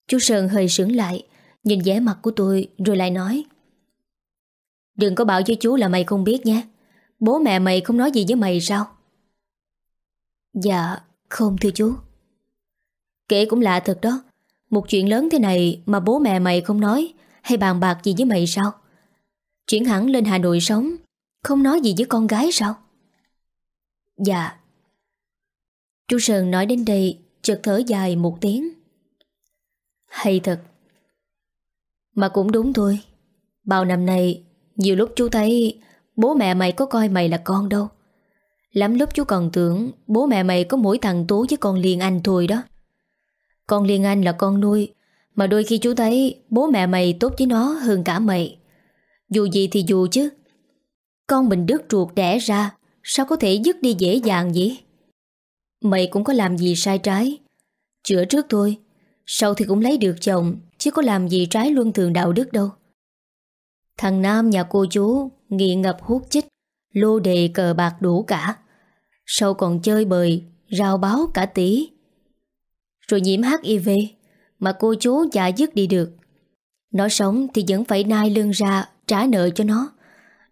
Chú Sơn hơi sướng lại, Nhìn vẻ mặt của tôi rồi lại nói, Đừng có bảo với chú là mày không biết nhé. Bố mẹ mày không nói gì với mày sao? Dạ không thưa chú. Kể cũng lạ thật đó. Một chuyện lớn thế này mà bố mẹ mày không nói hay bàn bạc gì với mày sao? Chuyển hẳn lên Hà Nội sống, Không nói gì với con gái sao? Dạ. Chú Sơn nói đến đây, Chợt thở dài một tiếng. Hay thật. Mà cũng đúng thôi. Bao năm nay, Nhiều lúc chú thấy Bố mẹ mày có coi mày là con đâu. Lắm lúc chú còn tưởng Bố mẹ mày có mỗi thằng Tú với con Liên Anh thôi đó. Con Liên Anh là con nuôi mà đôi khi chú thấy Bố mẹ mày tốt với nó hơn cả mày. Dù gì thì dù chứ. Con mình đứt ruột đẻ ra, Sao có thể dứt đi dễ dàng vậy? Mày cũng có làm gì sai trái? Chữa trước thôi, Sau thì cũng lấy được chồng, Chứ có làm gì trái luân thường đạo đức đâu. Thằng Nam nhà cô chú Nghiện ngập hút chích, Lô đề cờ bạc đủ cả. Sau còn chơi bời, Rao báo cả tỷ. Rồi nhiễm HIV mà cô chú chả dứt đi được. Nó sống thì vẫn phải nai lưng ra Trả nợ cho nó.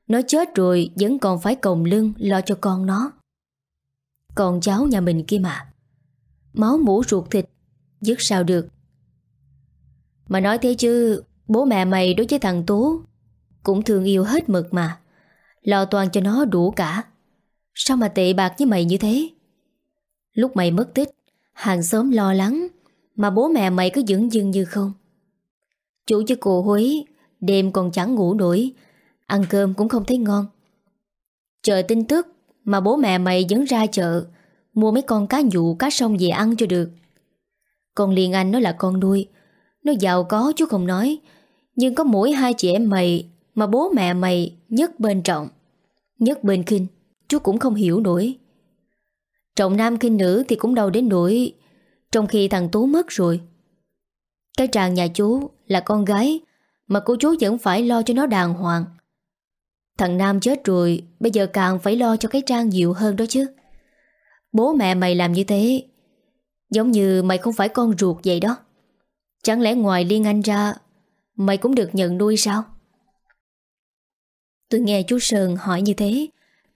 Nó chết rồi vẫn còn phải còng lưng Lo cho con nó. Còn cháu nhà mình kia mà. Máu mũ ruột thịt, Dứt sao được. Mà nói thế chứ, Bố mẹ mày đối với thằng Tú Cũng thương yêu hết mực mà. Lo toàn cho nó đủ cả. Sao mà tệ bạc với mày như thế? Lúc mày mất tích, Hàng xóm lo lắng mà bố mẹ mày cứ dưỡng dưng như không? Chủ cho cô Huế, Đêm còn chẳng ngủ nổi, Ăn cơm cũng không thấy ngon. Chờ tin tức Mà bố mẹ mày vẫn ra chợ, Mua mấy con cá nhụ, cá sông về ăn cho được. Con Liên Anh nó là con nuôi, Nó giàu có chú không nói, Nhưng có mỗi hai chị em mày Mà bố mẹ mày nhất bên trọng, Nhất bên khinh Chú cũng không hiểu nổi. Trọng nam khinh nữ thì cũng đâu đến nổi trong khi thằng Tú mất rồi. Cái tràng nhà chú Là con gái Mà cô chú vẫn phải lo cho nó đàng hoàng. Thằng Nam chết rồi, Bây giờ càng phải lo cho cái trang nhiều hơn đó chứ. Bố mẹ mày làm như thế, Giống như mày không phải con ruột vậy đó. Chẳng lẽ ngoài Liên Anh ra, Mày cũng được nhận nuôi sao? Tôi nghe chú Sơn hỏi như thế,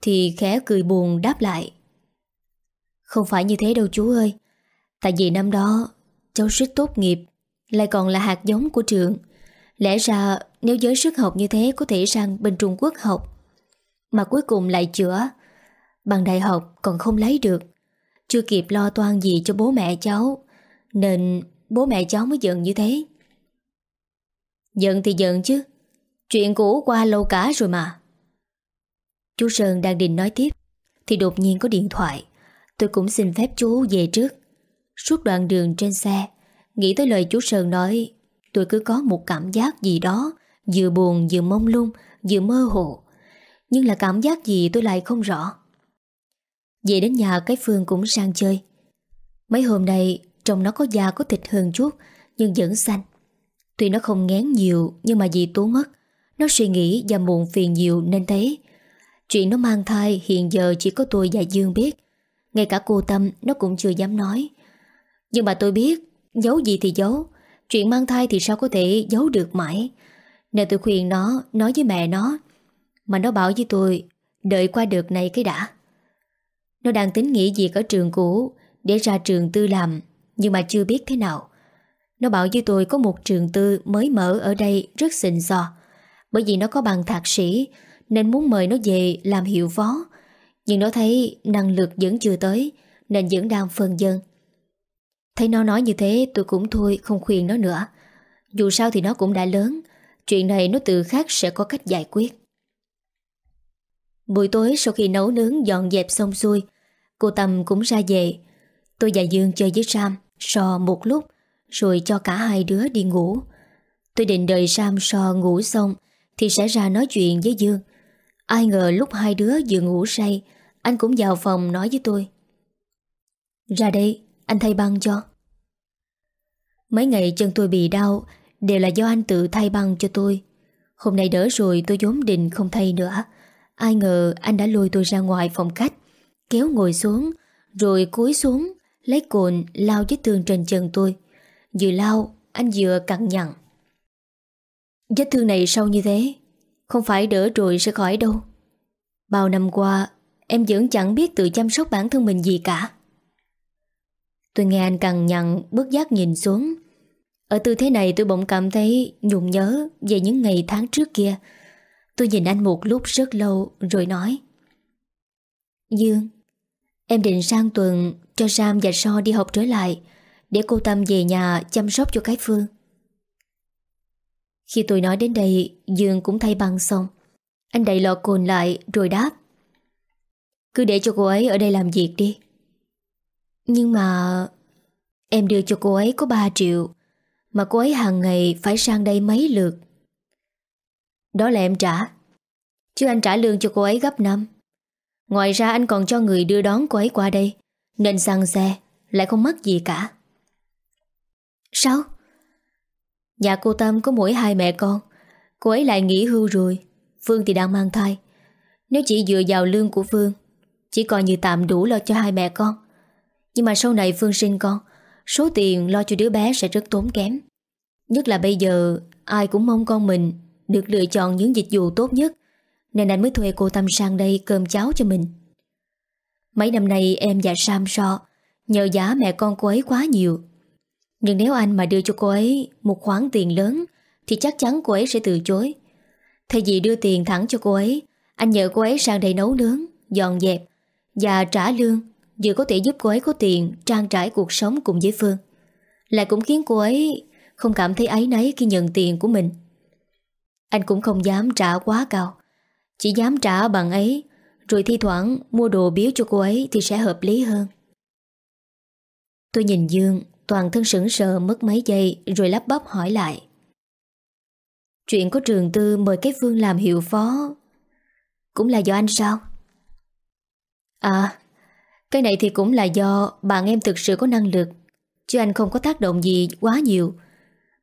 Thì khẽ cười buồn đáp lại. Không phải như thế đâu chú ơi Tại vì năm đó, Cháu suýt tốt nghiệp, Lại còn là hạt giống của trường. Lẽ ra, nếu giới sức học như thế Có thể sang bên Trung Quốc học. Mà cuối cùng lại chữa. Bằng đại học còn không lấy được. Chưa kịp lo toan gì cho bố mẹ cháu, Nên bố mẹ cháu mới giận như thế. Giận thì giận chứ. Chuyện cũ qua lâu cả rồi mà. Chú Sơn đang định nói tiếp, Thì đột nhiên có điện thoại. Tôi cũng xin phép chú về trước. Suốt đoạn đường trên xe, Nghĩ tới lời chú Sơn nói, Tôi cứ có một cảm giác gì đó, Vừa buồn vừa mông lung, Vừa mơ hồ. Nhưng là cảm giác gì tôi lại không rõ. Về đến nhà, cái Phương cũng sang chơi. Mấy hôm nay, Trông nó có da có thịt hơn chút, Nhưng vẫn xanh. Tuy nó không ngán nhiều, Nhưng mà vì Tú mất Nó suy nghĩ và muộn phiền nhiều nên thế. Chuyện nó mang thai hiện giờ chỉ có tôi và Dương biết. Ngay cả cô Tâm, nó cũng chưa dám nói. Nhưng mà tôi biết, Giấu gì thì giấu. Chuyện mang thai thì sao có thể giấu được mãi. Nên tôi khuyên nó, Nói với mẹ nó, Mà nó bảo với tôi, Đợi qua đợt này cái đã. Nó đang tính nghỉ việc ở trường cũ Để ra trường tư làm, Nhưng mà chưa biết thế nào. Nó bảo với tôi có một trường tư mới mở ở đây rất xịn sò Bởi vì nó có bằng thạc sĩ, Nên muốn mời nó về làm hiệu phó. Nhưng nó thấy năng lực vẫn chưa tới, Nên vẫn đang phân dân Thấy nó nói như thế, tôi cũng thôi, không khuyên nó nữa. Dù sao thì nó cũng đã lớn. Chuyện này nó tự khác sẽ có cách giải quyết. Buổi tối sau khi nấu nướng, dọn dẹp xong xuôi, Cô Tâm cũng ra về. Tôi và Dương chơi với Sam, so một lúc, Rồi cho cả hai đứa đi ngủ. Tôi định đợi Sam so ngủ xong Thì sẽ ra nói chuyện với Dương. Ai ngờ lúc hai đứa vừa ngủ say, Anh cũng vào phòng nói với tôi. Ra đây. Anh thay băng cho. Mấy ngày chân tôi bị đau, Đều là do anh tự thay băng cho tôi. Hôm nay đỡ rồi, tôi vốn định không thay nữa. Ai ngờ anh đã lôi tôi ra ngoài phòng khách, Kéo ngồi xuống, Rồi cúi xuống, Lấy cồn lao vết thương trên chân tôi. Vừa lao, anh vừa cặn nhặn Vết thương này sâu như thế, Không phải đỡ rồi sẽ khỏi đâu. Bao năm qua, Em vẫn chẳng biết tự chăm sóc bản thân mình gì cả. Tôi nghe anh cằn nhằn Bước giác nhìn xuống. Ở tư thế này tôi bỗng cảm thấy Nhung nhớ về những ngày tháng trước kia. Tôi nhìn anh một lúc rất lâu, Rồi nói. Dương, Em định sang tuần cho Sam và So đi học trở lại, Để cô Tâm về nhà chăm sóc cho cái Phương. Khi tôi nói đến đây, Dương cũng thay băng xong. Anh đẩy lọ cồn lại, rồi đáp. Cứ để cho cô ấy ở đây làm việc đi. Nhưng mà Em đưa cho cô ấy có 3 triệu Mà cô ấy hàng ngày phải sang đây mấy lượt. Đó là em trả, Chứ anh trả lương cho cô ấy gấp 5 Ngoài ra anh còn cho người đưa đón cô ấy qua đây, Nên xăng xe, Lại không mất gì cả. Sao? Nhà cô Tâm có mỗi hai mẹ con, Cô ấy lại nghỉ hưu rồi, Phương thì đang mang thai. Nếu chỉ dựa vào lương của Phương, Chỉ coi như tạm đủ lo cho hai mẹ con. Nhưng mà sau này Phương sinh con, Số tiền lo cho đứa bé sẽ rất tốn kém. Nhất là bây giờ, Ai cũng mong con mình Được lựa chọn những dịch vụ tốt nhất, Nên anh mới thuê cô Tâm sang đây cơm cháo cho mình. Mấy năm nay em và Sam so, Nhờ giá mẹ con cô ấy quá nhiều. Nhưng nếu anh mà đưa cho cô ấy Một khoản tiền lớn, Thì chắc chắn cô ấy sẽ từ chối. Thay vì đưa tiền thẳng cho cô ấy, Anh nhờ cô ấy sang đây nấu nướng, Dọn dẹp Và trả lương. Vừa có thể giúp cô ấy có tiền, Trang trải cuộc sống cùng với Phương. Lại cũng khiến cô ấy Không cảm thấy ấy nấy khi nhận tiền của mình. Anh cũng không dám trả quá cao. Chỉ dám trả bằng ấy, Rồi thi thoảng mua đồ biếu cho cô ấy Thì sẽ hợp lý hơn. Tôi nhìn Dương, Toàn thân sững sờ mất mấy giây, Rồi lắp bắp hỏi lại. Chuyện có trường tư mời cái Phương làm hiệu phó Cũng là do anh sao? À cái này thì cũng là do bạn em thực sự có năng lực Chứ anh không có tác động gì quá nhiều.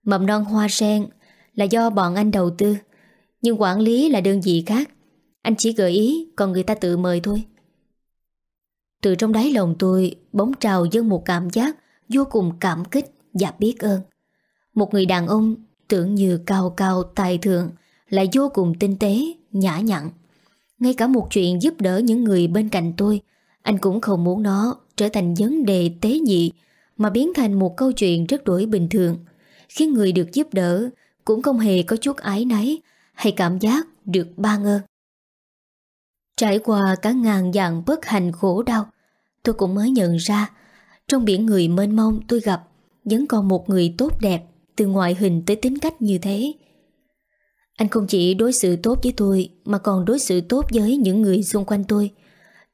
Mầm non hoa sen là do bọn anh đầu tư Nhưng quản lý là đơn vị khác. Anh chỉ gợi ý Còn người ta tự mời thôi. Từ trong đáy lòng tôi Bóng trào dâng một cảm giác Vô cùng cảm kích và biết ơn. Một người đàn ông tưởng như cao cao tài thượng Lại vô cùng tinh tế, nhã nhặn. Ngay cả một chuyện giúp đỡ những người bên cạnh tôi anh cũng không muốn nó trở thành vấn đề tế nhị mà biến thành một câu chuyện rất đổi bình thường, khiến người được giúp đỡ cũng không hề có chút ái náy hay cảm giác được ban ơn. Trải qua cả ngàn dạng bất hành khổ đau, tôi cũng mới nhận ra trong biển người mênh mông tôi gặp vẫn còn một người tốt đẹp từ ngoại hình tới tính cách như thế. Anh không chỉ đối xử tốt với tôi mà còn đối xử tốt với những người xung quanh tôi.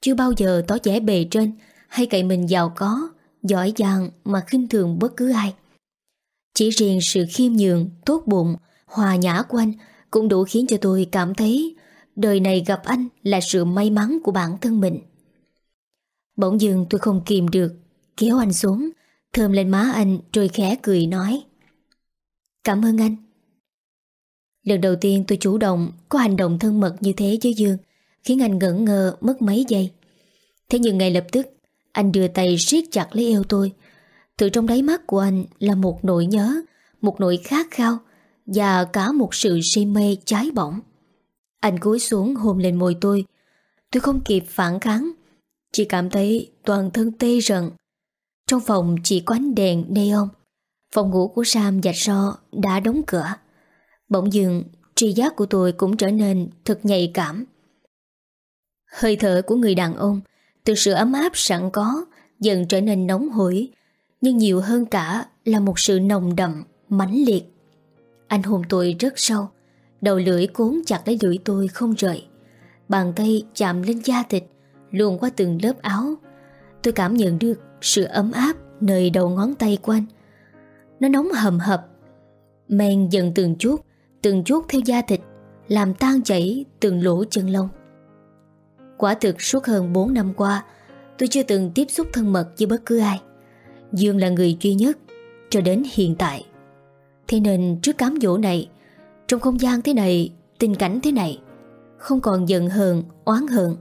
Chưa bao giờ tỏ vẻ bề trên Hay cậy mình giàu có Giỏi giang mà khinh thường bất cứ ai. Chỉ riêng sự khiêm nhường Tốt bụng, hòa nhã của anh Cũng đủ khiến cho tôi cảm thấy Đời này gặp anh là sự may mắn của bản thân mình. Bỗng dưng tôi không kìm được Kéo anh xuống Thơm lên má anh rồi khẽ cười nói. Cảm ơn anh. Lần đầu tiên tôi chủ động Có hành động thân mật như thế với Dương. Khiến anh ngẩn ngơ mất mấy giây. Thế nhưng ngay lập tức, Anh đưa tay siết chặt lấy eo tôi. Từ trong đáy mắt của anh là một nỗi nhớ, Một nỗi khát khao Và cả một sự si mê cháy bỏng. Anh cúi xuống hôn lên môi tôi. Tôi không kịp phản kháng, Chỉ cảm thấy toàn thân tê rần. Trong phòng chỉ có ánh đèn neon. Phòng ngủ của Sam và So đã đóng cửa. Bỗng dưng, tri giác của tôi cũng trở nên thật nhạy cảm. Hơi thở của người đàn ông, Từ sự ấm áp sẵn có, Dần trở nên nóng hổi. Nhưng nhiều hơn cả là một sự nồng đậm, mãnh liệt. Anh hôn tôi rất sâu, Đầu lưỡi cuốn chặt lấy lưỡi tôi không rời. Bàn tay chạm lên da thịt, Luồn qua từng lớp áo. Tôi cảm nhận được sự ấm áp Nơi đầu ngón tay của anh. Nó nóng hầm hập, Men dần từng chút Từng chút theo da thịt, Làm tan chảy từng lỗ chân lông. Quả thực suốt hơn 4 năm qua Tôi chưa từng tiếp xúc thân mật với bất cứ ai. Dương là người duy nhất Cho đến hiện tại. Thế nên trước cám dỗ này Trong không gian thế này Tình cảnh thế này Không còn giận hờn, oán hận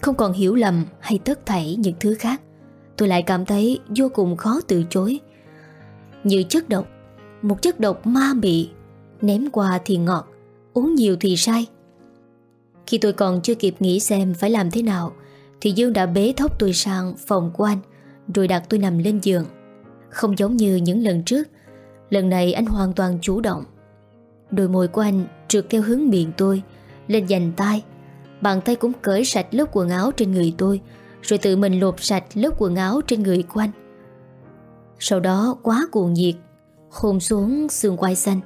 Không còn hiểu lầm hay tất thảy những thứ khác Tôi lại cảm thấy vô cùng khó từ chối. Như chất độc Một chất độc ma mị Ném qua thì ngọt Uống nhiều thì sai khi tôi còn chưa kịp nghĩ xem phải làm thế nào, Thì Dương đã bế thốc tôi sang phòng của anh, Rồi đặt tôi nằm lên giường. Không giống như những lần trước, Lần này anh hoàn toàn chủ động. Đôi môi của anh trượt theo hướng miệng tôi, Lên dành tay. Bàn tay cũng cởi sạch lớp quần áo trên người tôi, Rồi tự mình lột sạch lớp quần áo trên người của anh. Sau đó quá cuồng nhiệt Hôn xuống xương quai xanh,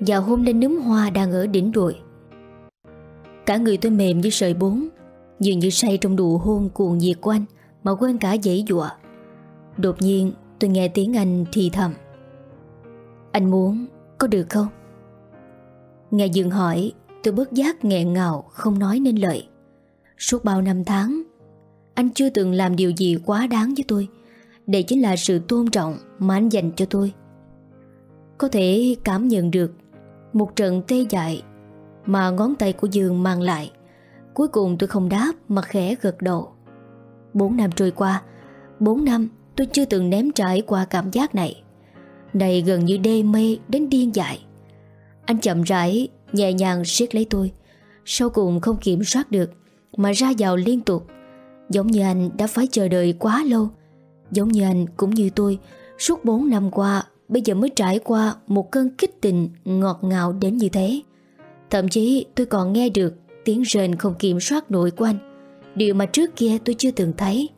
Và hôn lên núm hoa đang ở đỉnh đồi. Cả người tôi mềm như sợi bốn Dường như say trong đủ hôn cuồng nhiệt của anh Mà quên cả dãy dụa. Đột nhiên, tôi nghe tiếng anh thì thầm. Anh muốn có được không? Nghe Dương hỏi, Tôi bất giác nghẹn ngào, Không nói nên lời. Suốt bao năm tháng, Anh chưa từng làm điều gì quá đáng với tôi. Đây chính là sự tôn trọng Mà anh dành cho tôi. Có thể cảm nhận được Một trận tê dại mà ngón tay của Dương mang lại. Cuối cùng tôi không đáp Mà khẽ gật đầu. Bốn năm trôi qua, Bốn năm tôi chưa từng ném trải qua cảm giác này. Này gần như đê mê đến điên dại. Anh chậm rãi, Nhẹ nhàng siết lấy tôi. Sau cùng không kiểm soát được, Mà ra vào liên tục. Giống như anh đã phải chờ đợi quá lâu. Giống như anh cũng như tôi, Suốt 4 năm qua, Bây giờ mới trải qua một cơn kích tình Ngọt ngào đến như thế. Thậm chí tôi còn nghe được Tiếng rền không kiểm soát nổi của anh. Điều mà trước kia tôi chưa từng thấy.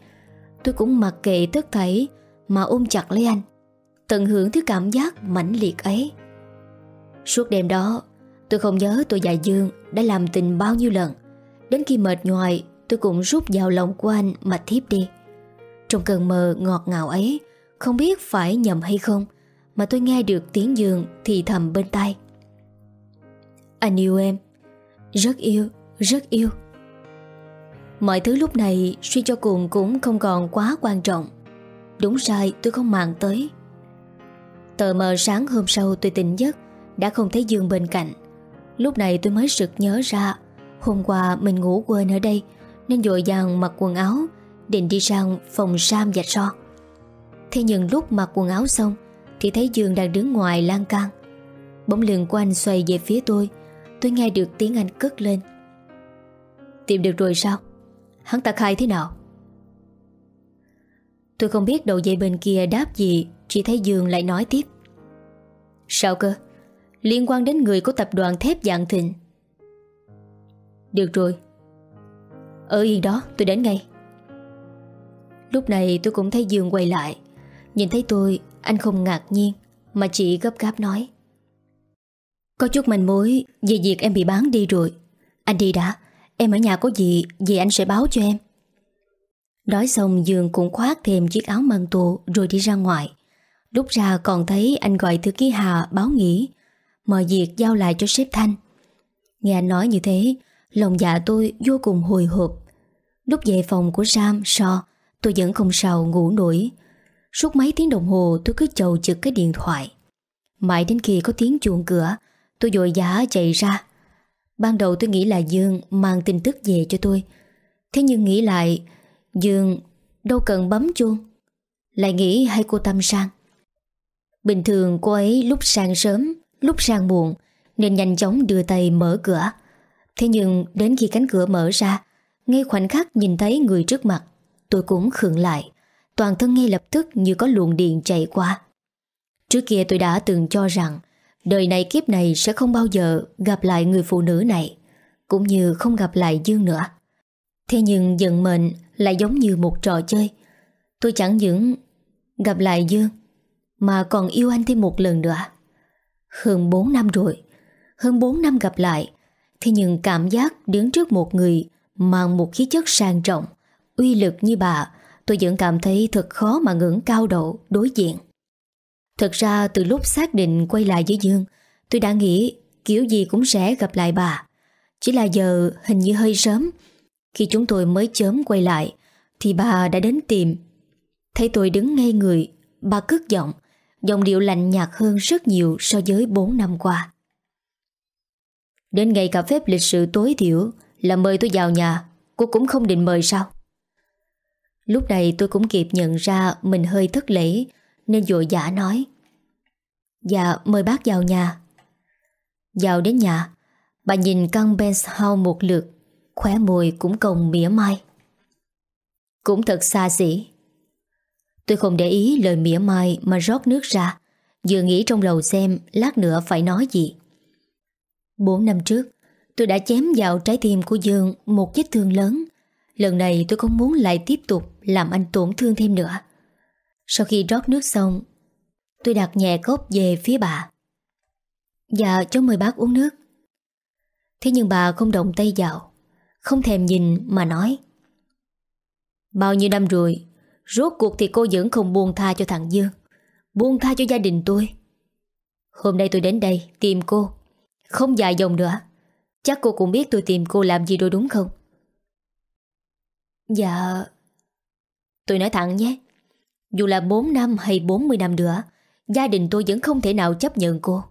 Tôi cũng mặc kệ tất thảy Mà ôm chặt lấy anh, Tận hưởng thứ cảm giác mãnh liệt ấy. Suốt đêm đó, Tôi không nhớ tôi và Dương đã làm tình bao nhiêu lần. Đến khi mệt nhoài, Tôi cũng rút vào lòng của anh mà thiếp đi. Trong cơn mơ ngọt ngào ấy, Không biết phải nhầm hay không, Mà tôi nghe được tiếng Dương thì thầm bên tai. Anh yêu em. Rất yêu, rất yêu. Mọi thứ lúc này suy cho cùng cũng không còn quá quan trọng. Đúng sai tôi không màng tới. Tờ mờ sáng hôm sau tôi tỉnh giấc Đã không thấy Dương bên cạnh. Lúc này tôi mới sực nhớ ra Hôm qua mình ngủ quên ở đây Nên dội dàng mặc quần áo Định đi sang phòng Sam và So Thế nhưng lúc mặc quần áo xong Thì thấy Dương đang đứng ngoài lan can. Bóng lưng của anh xoay về phía tôi Tôi nghe được tiếng anh cất lên. Tìm được rồi sao? Hắn ta khai thế nào? Tôi không biết đầu dây bên kia đáp gì, Chỉ thấy Dương lại nói tiếp. Sao cơ? Liên quan đến người của tập đoàn thép dạng thịnh. Được rồi. Ở yên đó, tôi đến ngay. Lúc này tôi cũng thấy Dương quay lại. Nhìn thấy tôi, Anh không ngạc nhiên, Mà chỉ gấp gáp nói. Có chút manh mối Về việc em bị bán đi rồi. Anh đi đã. Em ở nhà có gì Về anh sẽ báo cho em. Nói xong Dương cũng khoác thêm chiếc áo măng tù Rồi đi ra ngoài. Lúc ra còn thấy anh gọi thư ký Hà báo nghỉ. Mọi việc giao lại cho sếp Thanh. Nghe anh nói như thế Lòng dạ tôi vô cùng hồi hộp. Lúc về phòng của Sam, So Tôi vẫn không sao ngủ nổi. Suốt mấy tiếng đồng hồ tôi cứ chầu chực cái điện thoại. Mãi đến khi có tiếng chuông cửa Tôi dội giả chạy ra. Ban đầu tôi nghĩ là Dương mang tin tức về cho tôi. Thế nhưng nghĩ lại, Dương đâu cần bấm chuông. Lại nghĩ hay cô Tâm sang. Bình thường cô ấy lúc sang sớm, Lúc sang muộn, Nên nhanh chóng đưa tay mở cửa. Thế nhưng đến khi cánh cửa mở ra, Ngay khoảnh khắc nhìn thấy người trước mặt, Tôi cũng khựng lại. Toàn thân ngay lập tức như có luồng điện chạy qua. Trước kia tôi đã từng cho rằng Đời này kiếp này sẽ không bao giờ gặp lại người phụ nữ này, Cũng như không gặp lại Dương nữa. Thế nhưng giận mệnh lại giống như một trò chơi. Tôi chẳng những gặp lại Dương, Mà còn yêu anh thêm một lần nữa. Hơn 4 năm rồi, Hơn 4 năm gặp lại, Thế nhưng cảm giác đứng trước một người Mang một khí chất sang trọng, Uy lực như bà, Tôi vẫn cảm thấy thật khó mà ngưỡng cao độ đối diện. Thật ra, từ lúc xác định quay lại với Dương, Tôi đã nghĩ kiểu gì cũng sẽ gặp lại bà. Chỉ là giờ hình như hơi sớm. Khi chúng tôi mới chớm quay lại, Thì bà đã đến tìm. Thấy tôi đứng ngay người, Bà cất giọng Giọng điệu lạnh nhạt hơn rất nhiều so với 4 năm qua. Đến ngày cà phép lịch sự tối thiểu Là mời tôi vào nhà, Cô cũng không định mời sao? Lúc này tôi cũng kịp nhận ra Mình hơi thất lễ nên vội dã nói Dạ mời bác vào nhà. Vào đến nhà, Bà nhìn căn penthouse một lượt, Khóe môi cũng cồng mỉa mai. Cũng thật xa xỉ. Tôi không để ý lời mỉa mai Mà rót nước ra, Vừa nghĩ trong đầu xem Lát nữa phải nói gì. Bốn năm trước, Tôi đã chém vào trái tim của Dương Một vết thương lớn. Lần này tôi không muốn lại tiếp tục Làm anh tổn thương thêm nữa. Sau khi rót nước xong, Tôi đặt nhẹ cốc về phía bà. Dạ cháu mời bác uống nước. Thế nhưng bà không động tay vào, Không thèm nhìn mà nói, Bao nhiêu năm rồi, Rốt cuộc thì cô vẫn không buông tha cho thằng Dương, Buông tha cho gia đình tôi. Hôm nay tôi đến đây tìm cô, Không dài dòng nữa. Chắc cô cũng biết tôi tìm cô làm gì rồi đúng không? Dạ Tôi nói thẳng nhé dù là 4 năm hay 40 năm nữa, Gia đình tôi vẫn không thể nào chấp nhận cô.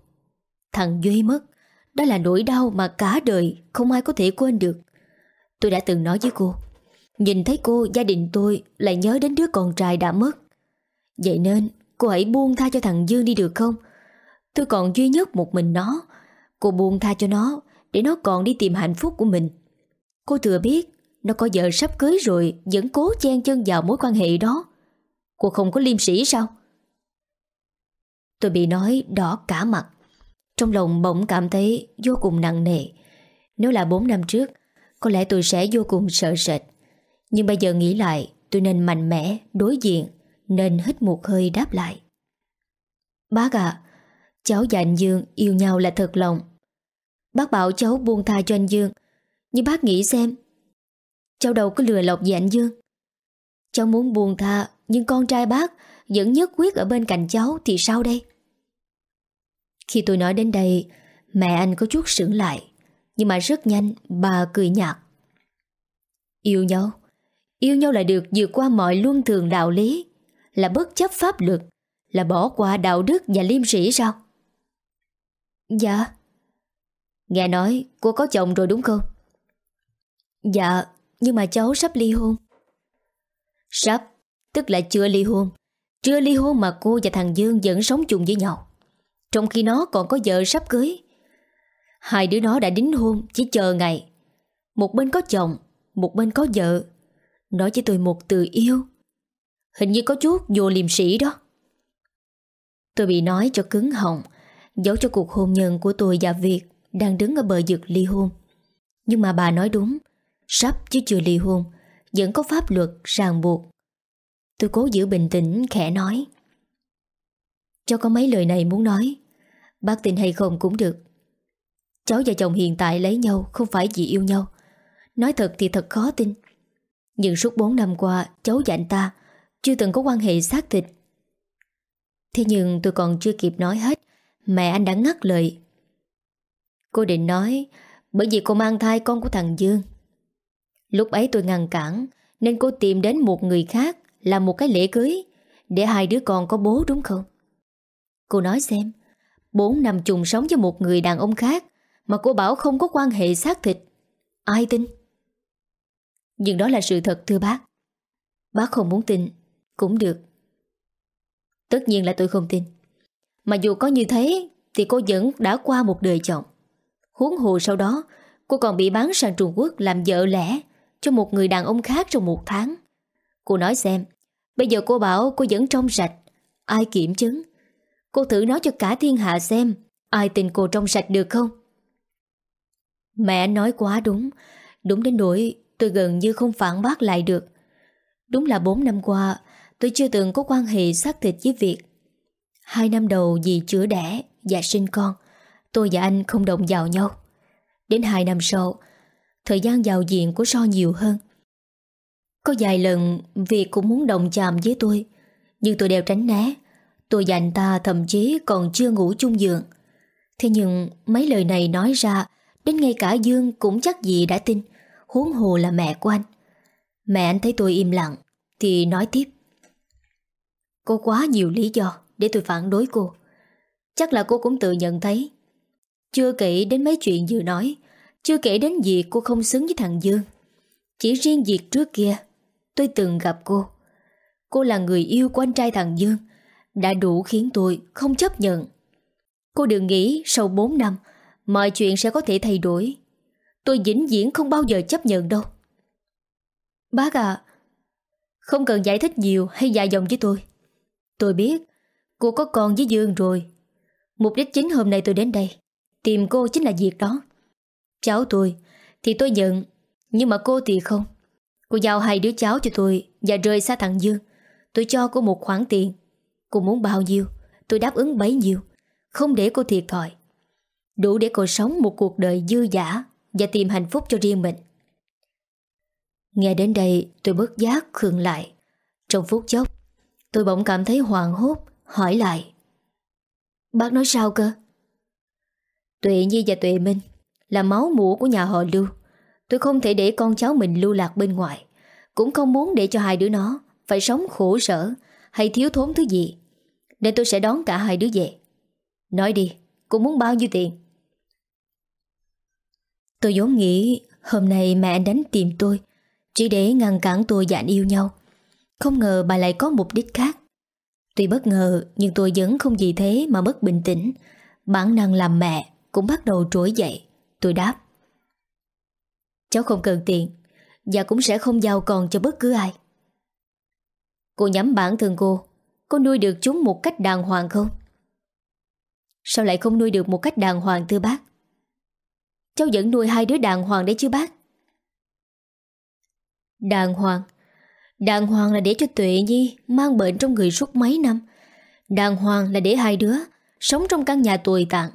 Thằng Duy mất, Đó là nỗi đau mà cả đời Không ai có thể quên được. Tôi đã từng nói với cô, Nhìn thấy cô, gia đình tôi Lại nhớ đến đứa con trai đã mất. Vậy nên, cô hãy buông tha cho thằng Dương đi được không? Tôi còn duy nhất một mình nó. Cô buông tha cho nó, Để nó còn đi tìm hạnh phúc của mình. Cô thừa biết, Nó có vợ sắp cưới rồi, Vẫn cố chen chân vào mối quan hệ đó. Cô không có liêm sĩ sao? Tôi bị nói đỏ cả mặt. Trong lòng bỗng cảm thấy vô cùng nặng nề. Nếu là 4 năm trước Có lẽ tôi sẽ vô cùng sợ sệt. Nhưng bây giờ nghĩ lại Tôi nên mạnh mẽ, đối diện Nên hít một hơi đáp lại. Bác à Cháu và anh Dương yêu nhau là thật lòng. Bác bảo cháu buông tha cho anh Dương. Nhưng bác nghĩ xem Cháu đâu có lừa lọc gì anh Dương. Cháu muốn buông tha nhưng con trai bác Vẫn nhất quyết ở bên cạnh cháu Thì sao đây khi tôi nói đến đây, mẹ anh có chút sững lại, nhưng mà rất nhanh bà cười nhạt. Yêu nhau, yêu nhau là được vượt qua mọi luân thường đạo lý, là bất chấp pháp luật, là bỏ qua đạo đức và liêm sĩ sao? Dạ. Nghe nói cô có chồng rồi đúng không? Dạ, nhưng mà cháu sắp ly hôn. Sắp, tức là chưa ly hôn. Chưa ly hôn mà cô và thằng Dương vẫn sống chung với nhau. Trong khi nó còn có vợ sắp cưới. Hai đứa nó đã đính hôn Chỉ chờ ngày. Một bên có chồng, Một bên có vợ. Nói với tôi một từ yêu. Hình như có chút vô liềm sĩ đó. Tôi bị nói cho cứng họng, Giấu cho cuộc hôn nhân của tôi và Việt Đang đứng ở bờ vực ly hôn. Nhưng mà bà nói đúng, Sắp chứ chưa ly hôn, Vẫn có pháp luật ràng buộc. Tôi cố giữ bình tĩnh, khẽ nói. Cháu có mấy lời này muốn nói, Bác tin hay không cũng được. Cháu và chồng hiện tại lấy nhau Không phải vì yêu nhau. Nói thật thì thật khó tin. Nhưng suốt 4 năm qua, cháu và anh ta Chưa từng có quan hệ xác thịt. Thế nhưng tôi còn chưa kịp nói hết, Mẹ anh đã ngắt lời. Cô định nói, Bởi vì cô mang thai con của thằng Dương. Lúc ấy tôi ngăn cản, Nên cô tìm đến một người khác là một cái lễ cưới, Để hai đứa con có bố đúng không? Cô nói xem 4 năm chung sống với một người đàn ông khác Mà cô bảo không có quan hệ xác thịt, Ai tin? Nhưng đó là sự thật, thưa bác. Bác không muốn tin, Cũng được. Tất nhiên là tôi không tin. Mà dù có như thế, Thì cô vẫn đã qua một đời chồng Huống hồ sau đó, Cô còn bị bán sang Trung Quốc làm vợ lẽ Cho một người đàn ông khác trong một tháng. Cô nói xem. Bây giờ cô bảo cô vẫn trong sạch. Ai kiểm chứng? Cô thử nói cho cả thiên hạ xem, Ai tin cô trong sạch được không? Mẹ nói quá đúng. Đúng đến nỗi tôi gần như không phản bác lại được. Đúng là 4 năm qua, Tôi chưa từng có quan hệ xác thịt với việc. Hai năm đầu vì chữa đẻ Và sinh con, Tôi và anh không động vào nhau. Đến hai năm sau, Thời gian vào diện của So nhiều hơn. Có vài lần Việt cũng muốn đồng chạm với tôi, Nhưng tôi đều tránh né. Tôi và anh ta thậm chí còn chưa ngủ chung giường. Thế nhưng mấy lời này nói ra, Đến ngay cả Dương cũng chắc gì đã tin. Huống hồ là mẹ của anh. Mẹ anh thấy tôi im lặng, Thì nói tiếp. Có quá nhiều lý do để tôi phản đối cô. Chắc là cô cũng tự nhận thấy. Chưa kể đến mấy chuyện vừa nói, Chưa kể đến việc cô không xứng với thằng Dương. Chỉ riêng việc trước kia Tôi từng gặp cô. Cô là người yêu của anh trai thằng Dương, Đã đủ khiến tôi không chấp nhận. Cô đừng nghĩ sau 4 năm, Mọi chuyện sẽ có thể thay đổi. Tôi vĩnh viễn không bao giờ chấp nhận đâu. Bác à Không cần giải thích nhiều hay dài dòng với tôi. Tôi biết Cô có con với Dương rồi. Mục đích chính hôm nay tôi đến đây, Tìm cô chính là việc đó. Cháu tôi thì tôi nhận, Nhưng mà cô thì không. Cô giao hai đứa cháu cho tôi Và rời xa thằng Dương. Tôi cho cô một khoản tiền. Cô muốn bao nhiêu, Tôi đáp ứng bấy nhiêu. Không để cô thiệt thòi. Đủ để cô sống một cuộc đời dư giả Và tìm hạnh phúc cho riêng mình. Nghe đến đây, tôi bất giác khường lại. Trong phút chốc, Tôi bỗng cảm thấy hoàng hốt, Hỏi lại. Bác nói sao cơ? Tuệ Nhi và Tuệ Minh Là máu mũ của nhà họ Lưu. Tôi không thể để con cháu mình lưu lạc bên ngoài. Cũng không muốn để cho hai đứa nó Phải sống khổ sở Hay thiếu thốn thứ gì. Nên tôi sẽ đón cả hai đứa về. Nói đi, cô muốn bao nhiêu tiền? Tôi vốn nghĩ Hôm nay mẹ anh đánh tìm tôi Chỉ để ngăn cản tôi và anh yêu nhau. Không ngờ bà lại có mục đích khác. Tuy bất ngờ nhưng tôi vẫn không vì thế mà mất bình tĩnh. Bản năng làm mẹ cũng bắt đầu trỗi dậy. Tôi đáp. Cháu không cần tiền, Và cũng sẽ không giao con cho bất cứ ai Cô nhắm bản thân cô Cô nuôi được chúng một cách đàng hoàng không? Sao lại không nuôi được một cách đàng hoàng, thưa bác? Cháu vẫn nuôi hai đứa đàng hoàng đấy chứ, bác Đàng hoàng Đàng hoàng là để cho Tuệ Nhi mang bệnh trong người suốt mấy năm. Đàng hoàng là để hai đứa sống trong căn nhà tồi tàn.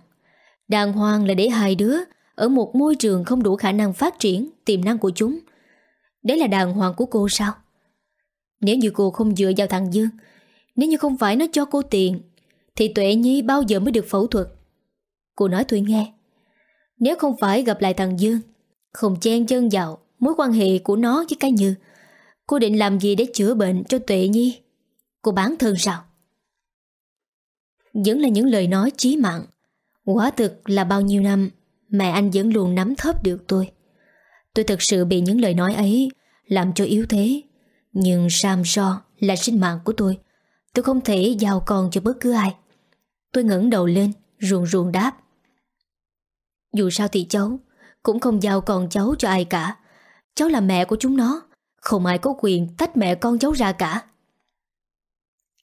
Đàng hoàng là để hai đứa ở một môi trường không đủ khả năng phát triển tiềm năng của chúng. Đấy là đàng hoàng của cô sao? Nếu như cô không dựa vào thằng Dương, nếu như không phải nó cho cô tiền, thì Tuệ Nhi bao giờ mới được phẫu thuật? Cô nói tôi nghe. Nếu không phải gặp lại thằng Dương, không chen chân vào mối quan hệ của nó với cái Như, Cô định làm gì để chữa bệnh cho Tuệ Nhi Cô bán thân sao Vẫn là những lời nói chí mạng Quả thực là bao nhiêu năm Mẹ anh vẫn luôn nắm thấp được tôi. Tôi thật sự bị những lời nói ấy Làm cho yếu thế. Nhưng Sam So là sinh mạng của tôi. Tôi không thể giao con cho bất cứ ai. Tôi ngẩng đầu lên, Ruồn ruồn đáp. Dù sao thì cháu Cũng không giao con cháu cho ai cả. Cháu là mẹ của chúng nó. Không ai có quyền tách mẹ con cháu ra cả.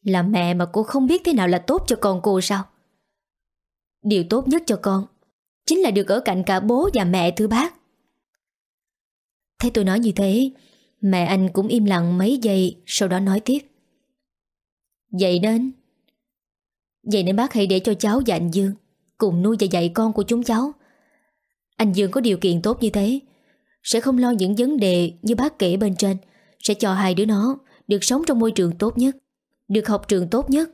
Là mẹ mà cô không biết thế nào là tốt cho con cô sao? Điều tốt nhất cho con Chính là được ở cạnh cả bố và mẹ, thưa bác. Thấy tôi nói như thế, Mẹ anh cũng im lặng mấy giây, Sau đó nói tiếp. Vậy nên Vậy nên bác hãy để cho cháu và anh Dương Cùng nuôi và dạy con của chúng cháu. Anh Dương có điều kiện tốt như thế, sẽ không lo những vấn đề như bác kể bên trên, Sẽ cho hai đứa nó Được sống trong môi trường tốt nhất, Được học trường tốt nhất.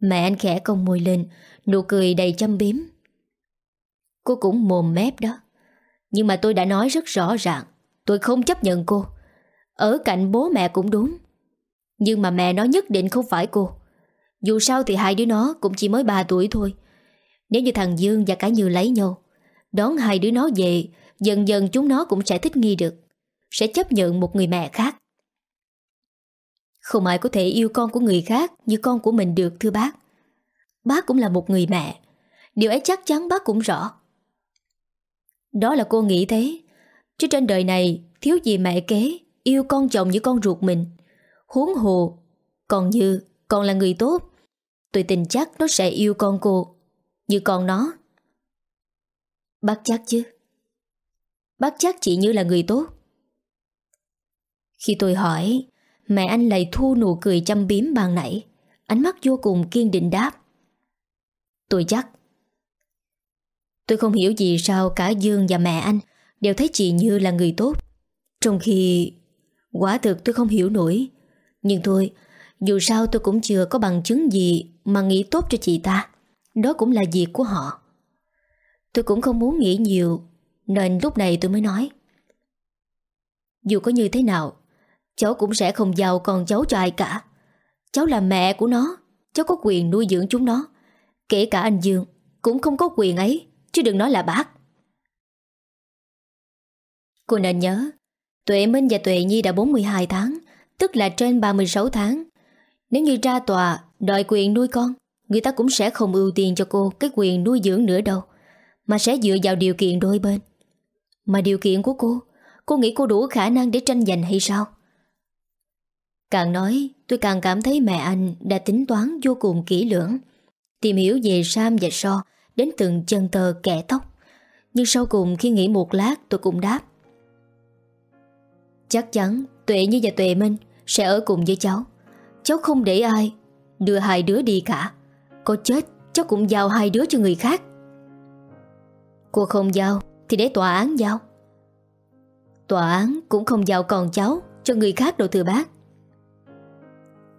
Mẹ anh khẽ cong môi lên, Nụ cười đầy chăm biếm. Cô cũng mồm mép đó. Nhưng mà tôi đã nói rất rõ ràng, Tôi không chấp nhận cô. Ở cạnh bố mẹ cũng đúng. Nhưng mà mẹ nói nhất định không phải cô. Dù sao thì hai đứa nó Cũng chỉ mới 3 tuổi thôi. Nếu như thằng Dương và cả Như lấy nhau, Đón hai đứa nó về, Dần dần chúng nó cũng sẽ thích nghi được, Sẽ chấp nhận một người mẹ khác. Không ai có thể yêu con của người khác Như con của mình được, thưa bác. Bác cũng là một người mẹ. Điều ấy chắc chắn bác cũng rõ. Đó là cô nghĩ thế. Chứ trên đời này, Thiếu gì mẹ kế, Yêu con chồng như con ruột mình. Huống hồ, Còn như Còn là người tốt, Tôi tin chắc nó sẽ yêu con cô, Như con nó. Bác chắc chứ? Bác chắc chị Như là người tốt. Khi tôi hỏi, Mẹ anh lại thu nụ cười chăm biếm bàn nãy, Ánh mắt vô cùng kiên định đáp. Tôi chắc Tôi không hiểu gì sao cả Dương và mẹ anh Đều thấy chị Như là người tốt. Trong khi Quả thực tôi không hiểu nổi. Nhưng thôi, Dù sao tôi cũng chưa có bằng chứng gì Mà nghĩ tốt cho chị ta. Đó cũng là việc của họ. Tôi cũng không muốn nghĩ nhiều, Nên lúc này tôi mới nói. Dù có như thế nào, Cháu cũng sẽ không giao con cháu cho ai cả. Cháu là mẹ của nó, Cháu có quyền nuôi dưỡng chúng nó. Kể cả anh Dương Cũng không có quyền ấy. Chứ đừng nói là bác. Cô nên nhớ, Tuệ Minh và Tuệ Nhi đã 42 tháng, Tức là trên 36 tháng. Nếu như ra tòa, đòi quyền nuôi con, Người ta cũng sẽ không ưu tiên cho cô Cái quyền nuôi dưỡng nữa đâu, Mà sẽ dựa vào điều kiện đôi bên. Mà điều kiện của cô Cô nghĩ cô đủ khả năng để tranh giành hay sao? Càng nói, tôi càng cảm thấy mẹ anh Đã tính toán vô cùng kỹ lưỡng, Tìm hiểu về Sam và So Đến từng chân tờ kẻ tóc. Nhưng sau cùng khi nghĩ một lát, tôi cũng đáp. Chắc chắn, Tuệ Như và Tuệ Minh Sẽ ở cùng với cháu. Cháu không để ai Đưa hai đứa đi cả. Có chết, cháu cũng giao hai đứa cho người khác. Cô không giao Thì để tòa án giao. Tòa án cũng không giao còn cháu Cho người khác đâu, thưa bác.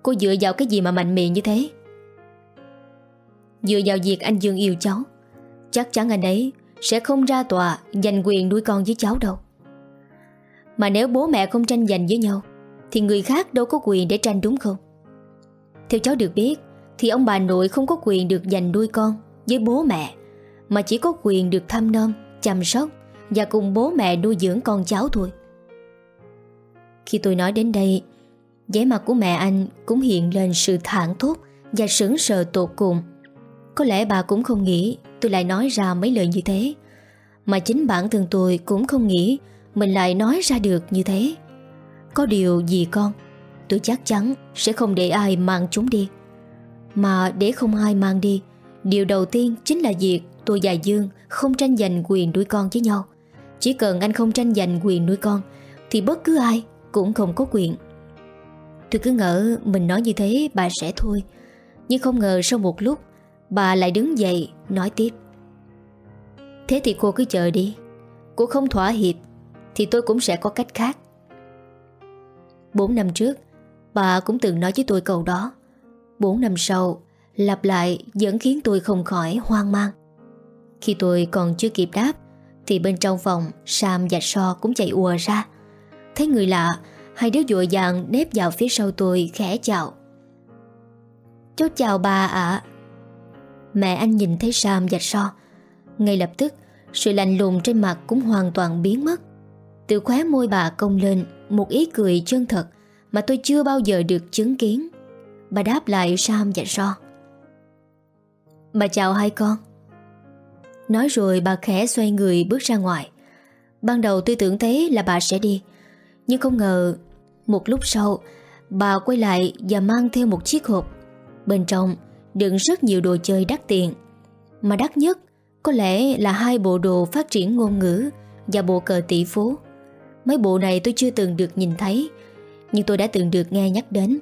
Cô dựa vào cái gì mà mạnh miệng như thế? Dựa vào việc anh Dương yêu cháu, Chắc chắn anh ấy Sẽ không ra tòa Giành quyền nuôi con với cháu đâu. Mà nếu bố mẹ không tranh giành với nhau, Thì người khác đâu có quyền để tranh đúng không? Theo cháu được biết, Thì ông bà nội không có quyền được giành nuôi con Với bố mẹ, Mà chỉ có quyền được thăm nom Chăm sóc Và cùng bố mẹ nuôi dưỡng con cháu thôi. Khi tôi nói đến đây, vẻ mặt của mẹ anh cũng hiện lên sự thản thốt và sững sờ tột cùng. Có lẽ bà cũng không nghĩ tôi lại nói ra mấy lời như thế. Mà chính bản thân tôi cũng không nghĩ mình lại nói ra được như thế. Có điều gì con, tôi chắc chắn sẽ không để ai mang chúng đi. Mà để không ai mang đi, điều đầu tiên chính là việc tôi và Dương không tranh giành quyền nuôi con với nhau. Chỉ cần anh không tranh giành quyền nuôi con, thì bất cứ ai cũng không có quyền Tôi cứ ngỡ mình nói như thế bà sẽ thôi Nhưng không ngờ sau một lúc Bà lại đứng dậy, nói tiếp. Thế thì cô cứ chờ đi. Cô không thỏa hiệp, Thì tôi cũng sẽ có cách khác. Bốn năm trước, Bà cũng từng nói với tôi câu đó. Bốn năm sau, Lặp lại vẫn khiến tôi không khỏi hoang mang. Khi tôi còn chưa kịp đáp, Thì bên trong phòng Sam và So cũng chạy ùa ra. Thấy người lạ, Hai đứa vội vàng nếp vào phía sau tôi khẽ chào. Cháu chào bà ạ. Mẹ anh nhìn thấy Sam dạch So Ngay lập tức, Sự lạnh lùng trên mặt cũng hoàn toàn biến mất. Từ khóe môi bà cong lên Một ý cười chân thật Mà tôi chưa bao giờ được chứng kiến. Bà đáp lại Sam dạch So Bà chào hai con. Nói rồi bà khẽ xoay người bước ra ngoài. Ban đầu tôi tưởng thế là bà sẽ đi, Nhưng không ngờ một lúc sau, Bà quay lại và mang theo một chiếc hộp. Bên trong đựng rất nhiều đồ chơi đắt tiền. Mà đắt nhất Có lẽ là hai bộ đồ phát triển ngôn ngữ Và bộ cờ tỷ phú. Mấy bộ này tôi chưa từng được nhìn thấy, Nhưng tôi đã từng được nghe nhắc đến.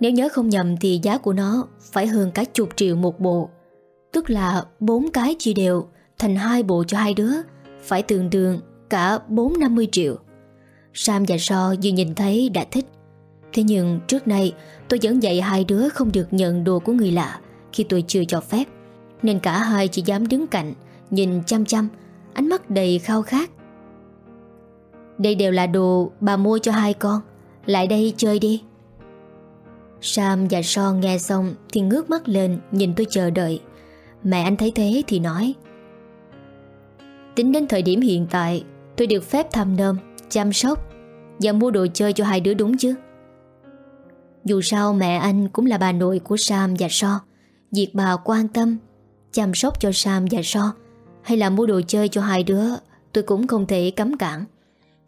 Nếu nhớ không nhầm Thì giá của nó phải hơn cả chục triệu một bộ, Tức là bốn cái chia đều Thành hai bộ cho hai đứa Phải tương đương cả 4-50 triệu. Sam và So vừa nhìn thấy đã thích. Thế nhưng trước nay, tôi vẫn dạy hai đứa không được nhận đồ của người lạ Khi tôi chưa cho phép. Nên cả hai chỉ dám đứng cạnh, Nhìn chăm chăm, Ánh mắt đầy khao khát. Đây đều là đồ bà mua cho hai con. Lại đây chơi đi. Sam và son nghe xong Thì ngước mắt lên nhìn tôi chờ đợi. Mẹ anh thấy thế thì nói, Tính đến thời điểm hiện tại, Tôi được phép thăm nơm Chăm sóc và mua đồ chơi cho hai đứa đúng chứ? Dù sao mẹ anh cũng là bà nội của Sam và So. Việc bà quan tâm, Chăm sóc cho Sam và So, Hay là mua đồ chơi cho hai đứa, Tôi cũng không thể cấm cản.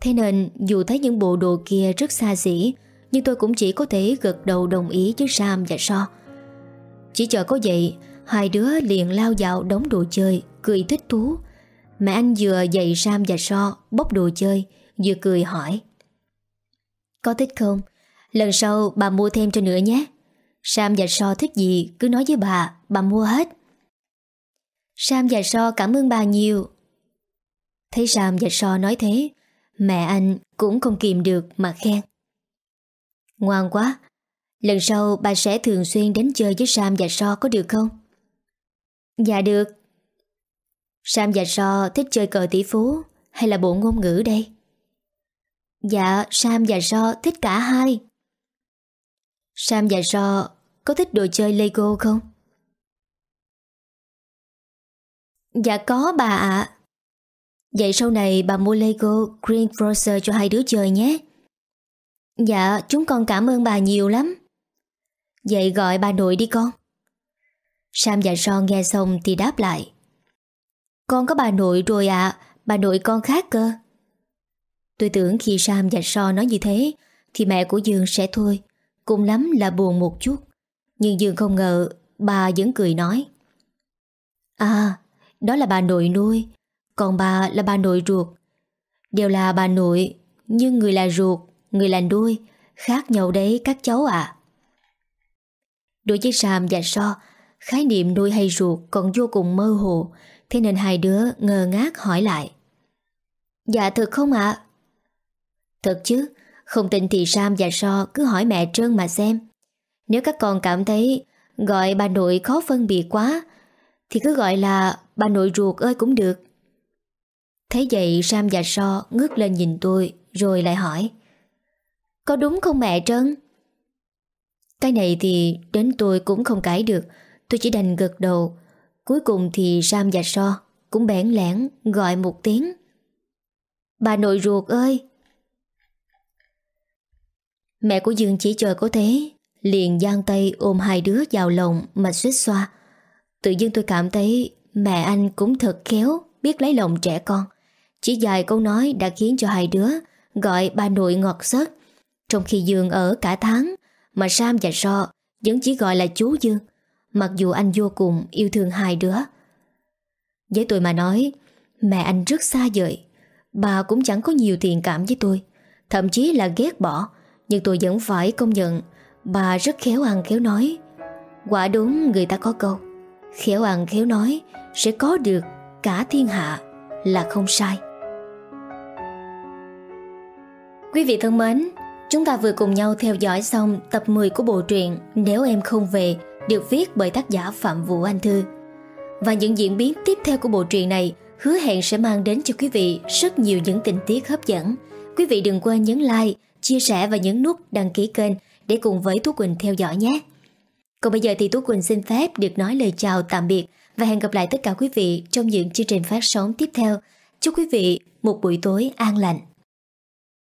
Thế nên, dù thấy những bộ đồ kia rất xa xỉ, Nhưng tôi cũng chỉ có thể gật đầu đồng ý với Sam và So. Chỉ chờ có vậy, Hai đứa liền lao vào đóng đồ chơi, Cười thích thú. Mẹ anh vừa dạy Sam và So bốc đồ chơi, Vừa cười hỏi. Có thích không? Lần sau bà mua thêm cho nữa nhé. Sam và So thích gì, cứ nói với bà Bà mua hết. Sam và So cảm ơn bà nhiều. Thấy Sam và So nói thế, Mẹ anh cũng không kìm được mà khen. Ngoan quá, Lần sau bà sẽ thường xuyên đến chơi với Sam và So có được không? Dạ được. Sam và So thích chơi cờ tỷ phú Hay là bộ ngôn ngữ đây? Dạ Sam và So thích cả hai. Sam và So có thích đồ chơi Lego không? Dạ có, bà ạ. Vậy sau này bà mua Lego Green Frozen cho hai đứa chơi nhé. Dạ chúng con cảm ơn bà nhiều lắm. Vậy gọi bà nội đi con. Sam và Son nghe xong thì đáp lại. Con có bà nội rồi ạ. Bà nội con khác cơ. Tôi tưởng khi Sam và So nói như thế, Thì mẹ của Dương sẽ thôi. Cùng lắm là buồn một chút. Nhưng Dương không ngờ, Bà vẫn cười nói. À đó là bà nội nuôi, Còn bà là bà nội ruột. Đều là bà nội, Nhưng người là ruột, Người là nuôi, Khác nhau đấy các cháu ạ. Đối với Sam và So, Khái niệm nuôi hay ruột còn vô cùng mơ hồ, Thế nên hai đứa ngờ ngác hỏi lại. Dạ thật không ạ? Thật chứ không tin thì Sam và So cứ hỏi mẹ Trân mà xem. Nếu các con cảm thấy Gọi bà nội khó phân biệt quá, Thì cứ gọi là bà nội ruột ơi cũng được. Thấy vậy, Sam và So ngước lên nhìn tôi, Rồi lại hỏi, Có đúng không mẹ Trân? Cái này thì đến tôi cũng không cãi được. Tôi chỉ đành gật đầu. Cuối cùng thì Sam và So Cũng bẽn lẽn gọi một tiếng, Bà nội ruột ơi Mẹ của Dương chỉ chờ có thế, Liền giang tay ôm hai đứa vào lòng Mà suýt xoa. Tự dưng tôi cảm thấy Mẹ anh cũng thật khéo Biết lấy lòng trẻ con. Chỉ dài câu nói đã khiến cho hai đứa Gọi ba nội ngọt sớt Trong khi Dương ở cả tháng, Mà Sam và So Vẫn chỉ gọi là chú Dương, Mặc dù anh vô cùng yêu thương hai đứa. Với tôi mà nói, Mẹ anh rất xa vời. Bà cũng chẳng có nhiều thiện cảm với tôi, Thậm chí là ghét bỏ. Nhưng tôi vẫn phải công nhận Bà rất khéo ăn khéo nói Quả đúng người ta có câu Khéo ăn khéo nói Sẽ có được cả thiên hạ Là không sai Quý vị thân mến Chúng ta vừa cùng nhau theo dõi xong tập 10 của bộ truyện Nếu em không về được viết bởi tác giả Phạm Vũ Anh Thư. Và những diễn biến tiếp theo của bộ truyện này hứa hẹn sẽ mang đến cho quý vị rất nhiều những tình tiết hấp dẫn. Quý vị đừng quên nhấn like, chia sẻ và nhấn nút đăng ký kênh để cùng với Tú Quỳnh theo dõi nhé. Còn bây giờ thì Tú Quỳnh xin phép được nói lời chào tạm biệt và hẹn gặp lại tất cả quý vị trong những chương trình phát sóng tiếp theo. Chúc quý vị một buổi tối an lành.